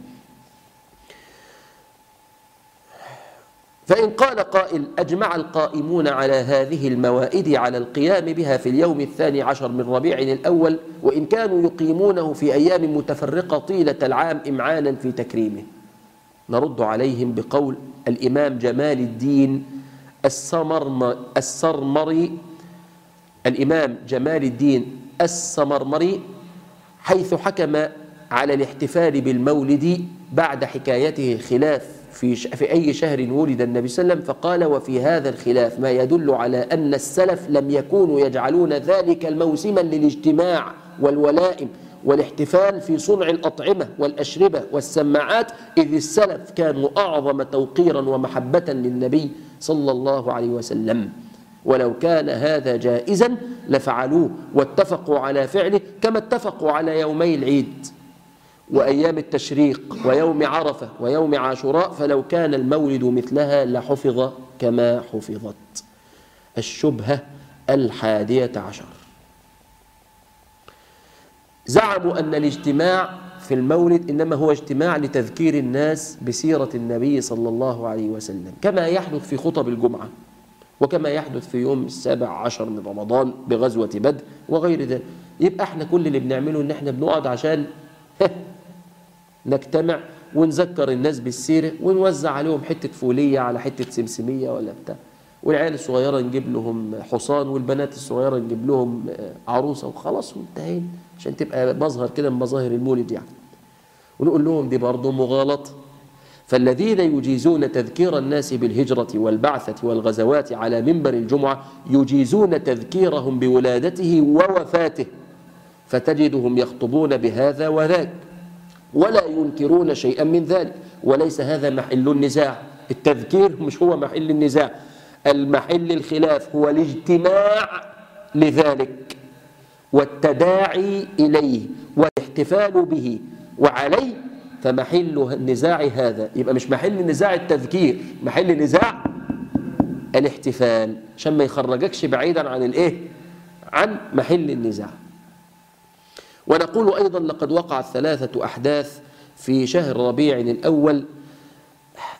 فإن قال قائل أجمع القائمون على هذه الموائد على القيام بها في اليوم الثاني عشر من ربيع الأول وإن كانوا يقيمونه في أيام متفرقة طيلة العام إمعانا في تكريمه. نرد عليهم بقول الإمام جمال الدين السرمري الإمام جمال الدين السمرمري حيث حكم على الاحتفال بالمولد بعد حكايته خلاف في في أي شهر ولد النبي صلى الله عليه وسلم فقال وفي هذا الخلاف ما يدل على أن السلف لم يكونوا يجعلون ذلك الموسما للاجتماع والولائم والاحتفال في صنع الأطعمة والأشربة والسماعات إذ السلف كانوا أعظم توقيرا ومحبة للنبي صلى الله عليه وسلم. ولو كان هذا جائزا لفعلوه واتفقوا على فعله كما اتفقوا على يومي العيد. وأيام التشريق ويوم عرفة ويوم عاشوراء فلو كان المولد مثلها لحفظ كما حفظت. الشبهة الحادية عشر. زعموا أن الاجتماع في المولد إنما هو اجتماع لتذكير الناس بسيرة النبي صلى الله عليه وسلم كما يحدث في خطب الجمعة وكما يحدث في يوم السابع عشر من رمضان بغزوة بدر وغير ذلك. يبقى إحنا كل اللي بنعمله إن إحنا بنقعد عشان *laughs* نجتمع ونذكر الناس بالسيرة ونوزع عليهم حتة فولية على حتة سمسمية ولا بتاع. والعيال الصغيرة نجيب لهم حصان والبنات الصغيرة نجيب لهم عروسة وخلاص وانتهينا. عشان تبقى مظهر كده من مظاهر المولد يعني. ونقول لهم دي برضه مغالطة فالذين يجيزون تذكير الناس بالهجرة والبعثة والغزوات على منبر الجمعة يجيزون تذكيرهم بولادته ووفاته. فتجدهم يخطبون بهذا وذاك. ولا ينكرون شيئا من ذلك. وليس هذا محل النزاع. التذكير مش هو محل النزاع. المحل الخلاف هو الاجتماع لذلك والتداعي إليه والاحتفال به وعليه فمحل النزاع هذا. يبقى مش محل نزاع التذكير محل نزاع الاحتفال. عشان ما يخرجكش بعيدا عن الإيه؟ عن محل النزاع. ونقول أيضا لقد وقعت ثلاثة أحداث في شهر ربيع الأول.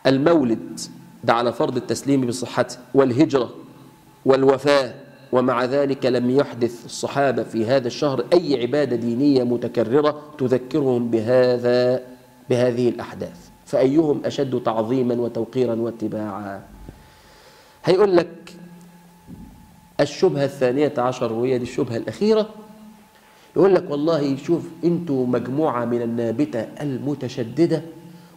المولد ده على فرض التسليم بصحته والهجرة والوفاة ومع ذلك لم يحدث الصحابة في هذا الشهر أي عبادة دينية متكررة تذكرهم بهذا بهذه الأحداث. فأيهم أشد تعظيما وتوقيرا واتباعا. هيقول لك الشبهة الثانية عشر وهي دي الشبهة الأخيرة. يقول لك والله شوف أنتوا مجموعة من النابتة المتشددة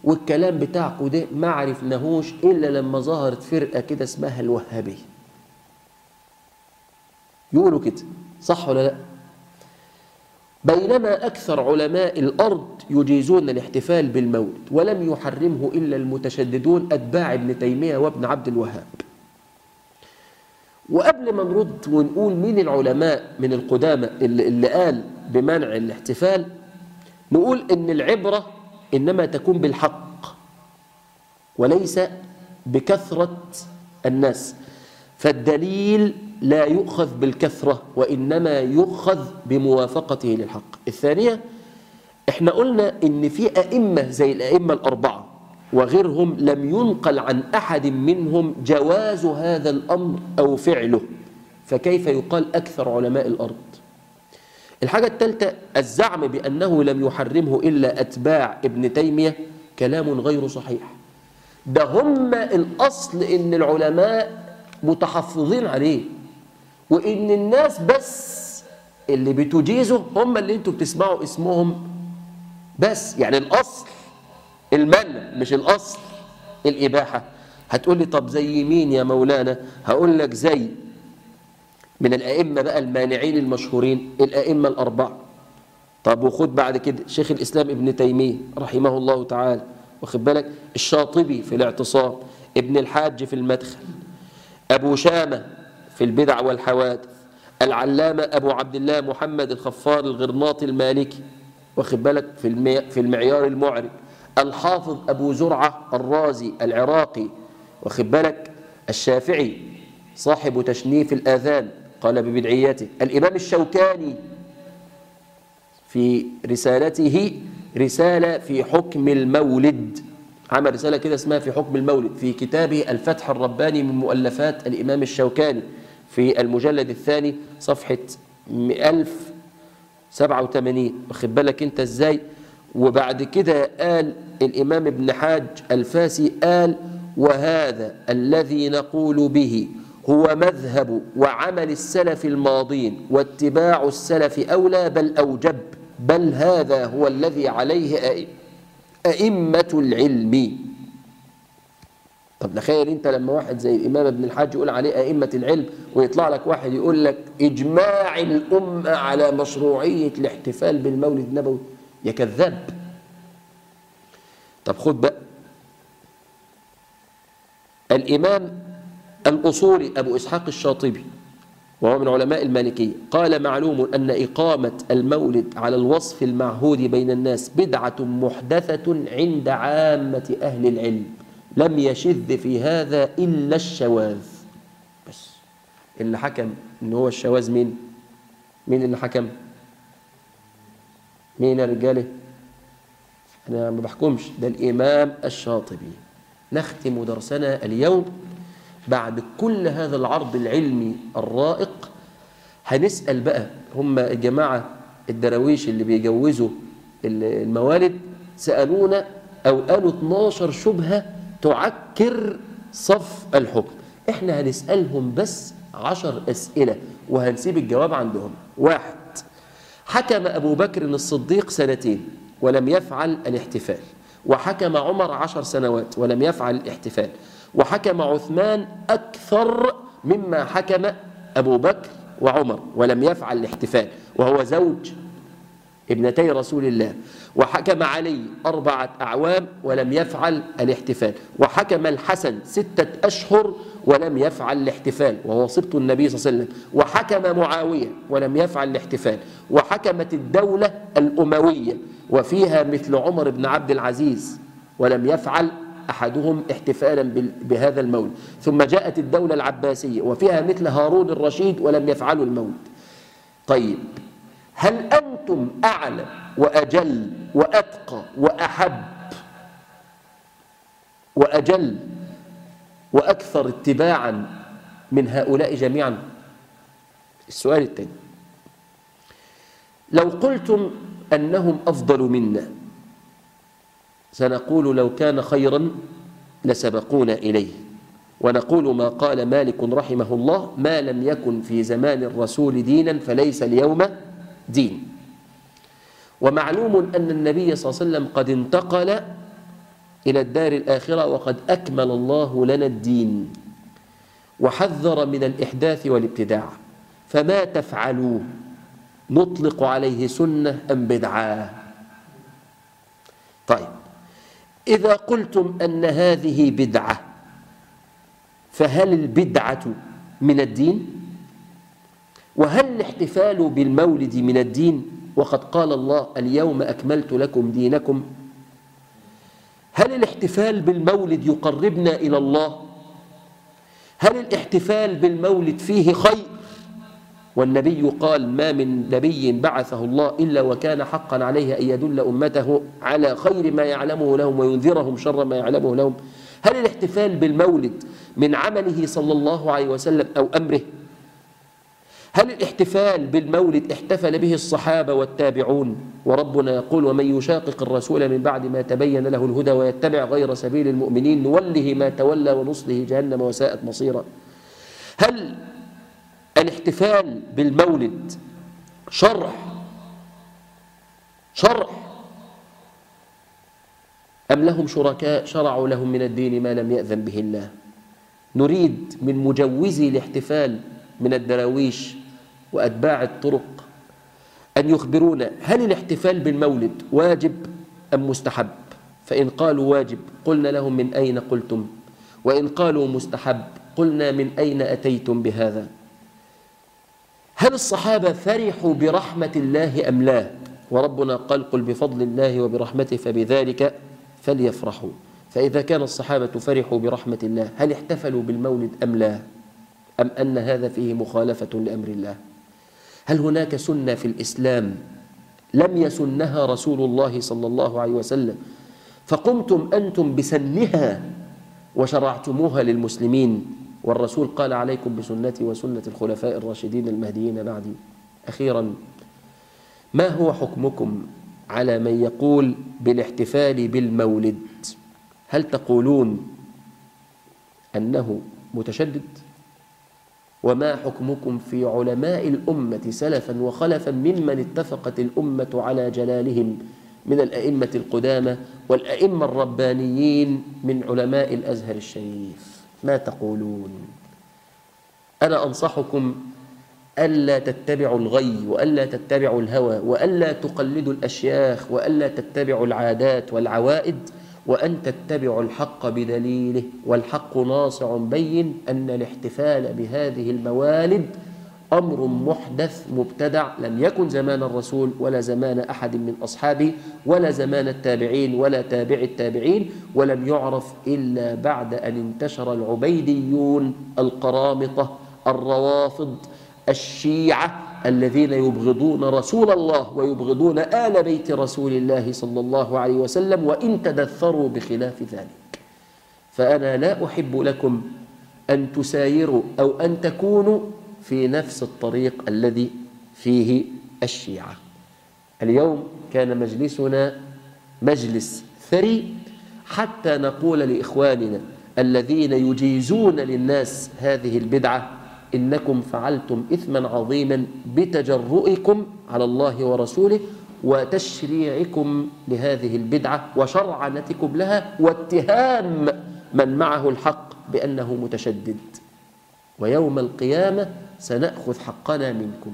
والكلام بتاعكم ده ما عرفناهوش إلا لما ظهرت فرقة كده اسمها الوهابية يقولوا كده صح ولا لأ؟ بينما أكثر علماء الأرض يجيزون الاحتفال بالمولد ولم يحرمه إلا المتشددون أتباع ابن تيمية وابن عبد الوهاب. وقبل ما نرد ونقول مين العلماء من القدامى اللي, اللي قال بمنع الاحتفال نقول إن العبرة إنما تكون بالحق وليس بكثرة الناس. فالدليل لا يؤخذ بالكثرة وإنما يؤخذ بموافقته للحق. الثانية إحنا قلنا إن في أئمة زي الأئمة الأربعة وغيرهم لم ينقل عن أحد منهم جواز هذا الأمر أو فعله. فكيف يقال أكثر علماء الأرض؟ الحاجة الثالثة الزعم بأنه لم يحرمه إلا أتباع ابن تيمية كلام غير صحيح. ده هم الأصل إن العلماء متحفظين عليه وإن الناس بس اللي بتجيزه هم اللي أنتوا بتسمعوا اسمهم بس. يعني الأصل المنع مش الأصل الإباحة. هتقول لي طب زي مين يا مولانا؟ هقول لك زي من الأئمة بقى المانعين المشهورين الأئمة الأربعة. طب وخد بعد كده شيخ الإسلام ابن تيمية رحمه الله تعالى. واخد بالك؟ الشاطبي في الاعتصام ابن الحاج في المدخل أبو شامة في البدع والحوادث العلامة أبو عبد الله محمد الخفار الغرناطي المالكي. واخد بالك؟ في. في المعيار المعرب. الحافظ أبو زرعة الرازي العراقي واخد بالك؟ الشافعي صاحب تشنيف الآذان قال ببدعيته الإمام الشوكاني في رسالته رسالة في حكم المولد عمل رسالة كده اسمها في حكم المولد في كتابه الفتح الرباني من مؤلفات الإمام الشوكاني في المجلد الثاني صفحة 1087 واخد بالك انت إزاي؟ وبعد كده قال الإمام ابن حاج الفاسي قال وهذا الذي نقول به هو مذهب وعمل السلف الماضين واتباع السلف أولى بل أوجب بل هذا هو الذي عليه أئمة العلم. طب تخيل أنت لما واحد زي الإمام ابن الحاج يقول عليه أئمة العلم ويطلع لك واحد يقول لك إجماع الأمة على مشروعية الاحتفال بالمولد النبوي. يا كذاب طب خد بقى. الإمام الأصولي أبو إسحاق الشاطبي وهو من علماء المالكية قال معلوم أن إقامة المولد على الوصف المعهود بين الناس بدعة محدثة عند عامة أهل العلم. لم يشذ في هذا إلا الشواذ. بس اللي حكم. إن هو الشواذ مين؟ مين اللي حكم؟ مين يا رجاله؟ أنا ما بحكمش ده الإمام الشاطبي. نختم درسنا اليوم بعد كل هذا العرض العلمي الرائق. هنسأل بقى هم الجماعة الدراويش اللي بيجوزوا الموالد سألونا أو قالوا 12 شبهة تعكر صف الحكم. إحنا هنسألهم بس عشر أسئلة وهنسيب الجواب عندهم. واحد. حكم أبو بكر الصديق سنتين ولم يفعل الاحتفال وحكم عمر عشر سنوات ولم يفعل الاحتفال وحكم عثمان أكثر مما حكم أبو بكر وعمر ولم يفعل الاحتفال وهو زوج ابنتي رسول الله. وحكم علي أربعة أعوام ولم يفعل الاحتفال. وحكم الحسن ستة أشهر ولم يفعل الاحتفال. وهو سبط النبي صلى الله عليه وسلم. وحكم معاوية ولم يفعل الاحتفال. وحكمت الدولة الأموية. وفيها مثل عمر بن عبد العزيز ولم يفعل أحدهم احتفالا بهذا المولد ثم جاءت الدولة العباسية. وفيها مثل هارون الرشيد ولم يفعلوا المولد طيب. هل أنتم أعلم وأجل وأتقى وأحب وأجل وأكثر اتباعا من هؤلاء جميعا؟ السؤال الثاني. لو قلتم أنهم أفضل منا سنقول لو كان خيرا لسبقونا إليه. ونقول ما قال مالك رحمه الله ما لم يكن في زمان الرسول دينا فليس اليوم دين. ومعلوم أن النبي صلى الله عليه وسلم قد انتقل إلى الدار الآخرة وقد أكمل الله لنا الدين وحذر من الإحداث والابتداع. فما تفعلوا؟ نطلق عليه سنة أم بدعة؟ طيب إذا قلتم أن هذه بدعة فهل البدعة من الدين؟ وهل الاحتفال بالمولد من الدين؟ وقد قال الله اليوم أكملت لكم دينكم هل الاحتفال بالمولد يقربنا إلى الله؟ هل الاحتفال بالمولد فيه خير؟ والنبي قال ما من نبي بعثه الله إلا وكان حقا عليه أن يدل أمته على خير ما يعلمه لهم وينذرهم شر ما يعلمه لهم هل الاحتفال بالمولد من عمله صلى الله عليه وسلم أو أمره هل الاحتفال بالمولد احتفل به الصحابة والتابعون؟ وربنا يقول ومن يشاقق الرسول من بعد ما تبين له الهدى ويتبع غير سبيل المؤمنين نوله ما تولى ونصله جهنم وساءت مصيرا. هل الاحتفال بالمولد شرح؟ شرح. أم لهم شركاء شرعوا لهم من الدين ما لم يأذن به الله؟ نريد من مجوزي الاحتفال من الدراويش وأتباع الطرق أن يخبرونا هل الاحتفال بالمولد واجب أم مستحب. فإن قالوا واجب قلنا لهم من أين قلتم؟ وإن قالوا مستحب قلنا من أين أتيتم بهذا؟ هل الصحابة فرحوا برحمة الله أم لا؟ وربنا قال قل بفضل الله وبرحمته فبذلك فليفرحوا. فإذا كان الصحابة فرحوا برحمة الله هل احتفلوا بالمولد أم لا؟ أم أن هذا فيه مخالفة لأمر الله؟ هل هناك سنة في الإسلام لم يسنها رسول الله صلى الله عليه وسلم؟ فقمتم أنتم بسنها وشرعتموها للمسلمين والرسول قال عليكم بسنتي وسنة الخلفاء الراشدين المهديين بعدي. أخيرا ما هو حكمكم على من يقول بالاحتفال بالمولد؟ هل تقولون أنه متشدد؟ وما حكمكم في علماء الأمة سلفا وخلفا ممن اتفقت الأمة على جلالهم من الأئمة القدامى والأئمة الربانيين من علماء الأزهر الشريف. ما تقولون؟ أنا أنصحكم ألا تتبعوا الغي وألا تتبعوا الهوى وألا تقلدوا الأشياخ وألا تتبعوا العادات والعوائد وأن تتبعوا الحق بدليله والحق ناصع بين أن الاحتفال بهذه الموالد أمر محدث مبتدع لم يكن زمان الرسول ولا زمان أحد من أصحابه ولا زمان التابعين ولا تابع التابعين ولم يعرف إلا بعد أن انتشر العبيديون القرامطة الروافض الشيعة الذين يبغضون رسول الله ويبغضون آل بيت رسول الله صلى الله عليه وسلم وإن تدثروا بخلاف ذلك. فأنا لا أحب لكم أن تسايروا أو أن تكونوا في نفس الطريق الذي فيه الشيعة. اليوم كان مجلسنا مجلس ثري حتى نقول لإخواننا الذين يجيزون للناس هذه البدعة إنكم فعلتم إثما عظيما بتجرؤكم على الله ورسوله وتشريعكم لهذه البدعة وشرعنتكم لها واتهام من معه الحق بأنه متشدد. ويوم القيامة سنأخذ حقنا منكم.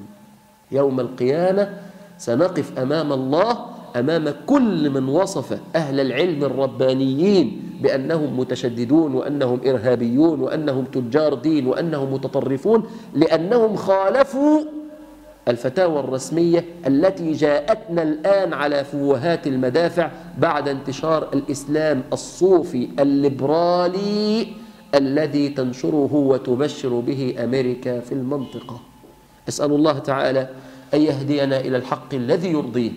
يوم القيامة سنقف أمام الله أمام كل من وصف أهل العلم الربانيين بأنهم متشددون وأنهم إرهابيون وأنهم تجار دين وأنهم متطرفون لأنهم خالفوا الفتاوى الرسمية التي جاءتنا الآن على فوهات المدافع بعد انتشار الإسلام الصوفي الليبرالي الذي تنشره وتبشر به أمريكا في المنطقة. أسأل الله تعالى أن يهدينا إلى الحق الذي يرضيه.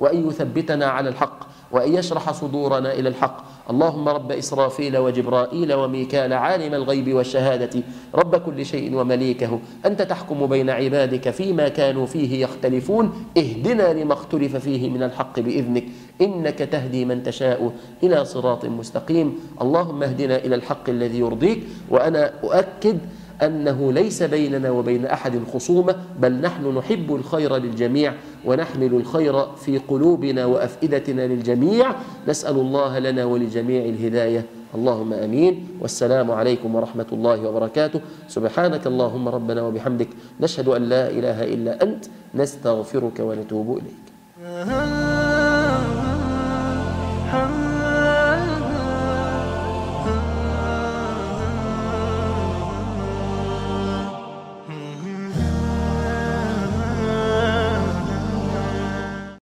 وأن يثبتنا على الحق وأن يشرح صدورنا إلى الحق. اللهم رب إسرافيل وجبرائيل وميكال عالم الغيب والشهادة. رب كل شيء ومليكه. أنت تحكم بين عبادك فيما كانوا فيه يختلفون. اهدنا لما اختلف فيه من الحق بإذنك. إنك تهدي من تشاء إلى صراط مستقيم. اللهم اهدنا إلى الحق الذي يرضيك. وأنا أؤكد أنه ليس بيننا وبين أحد خصومة بل نحن نحب الخير للجميع ونحمل الخير في قلوبنا وأفئدتنا للجميع. نسأل الله لنا ولجميع الهداية. اللهم آمين. والسلام عليكم ورحمة الله وبركاته. سبحانك اللهم ربنا وبحمدك. نشهد أن لا إله إلا أنت. نستغفرك ونتوب إليك.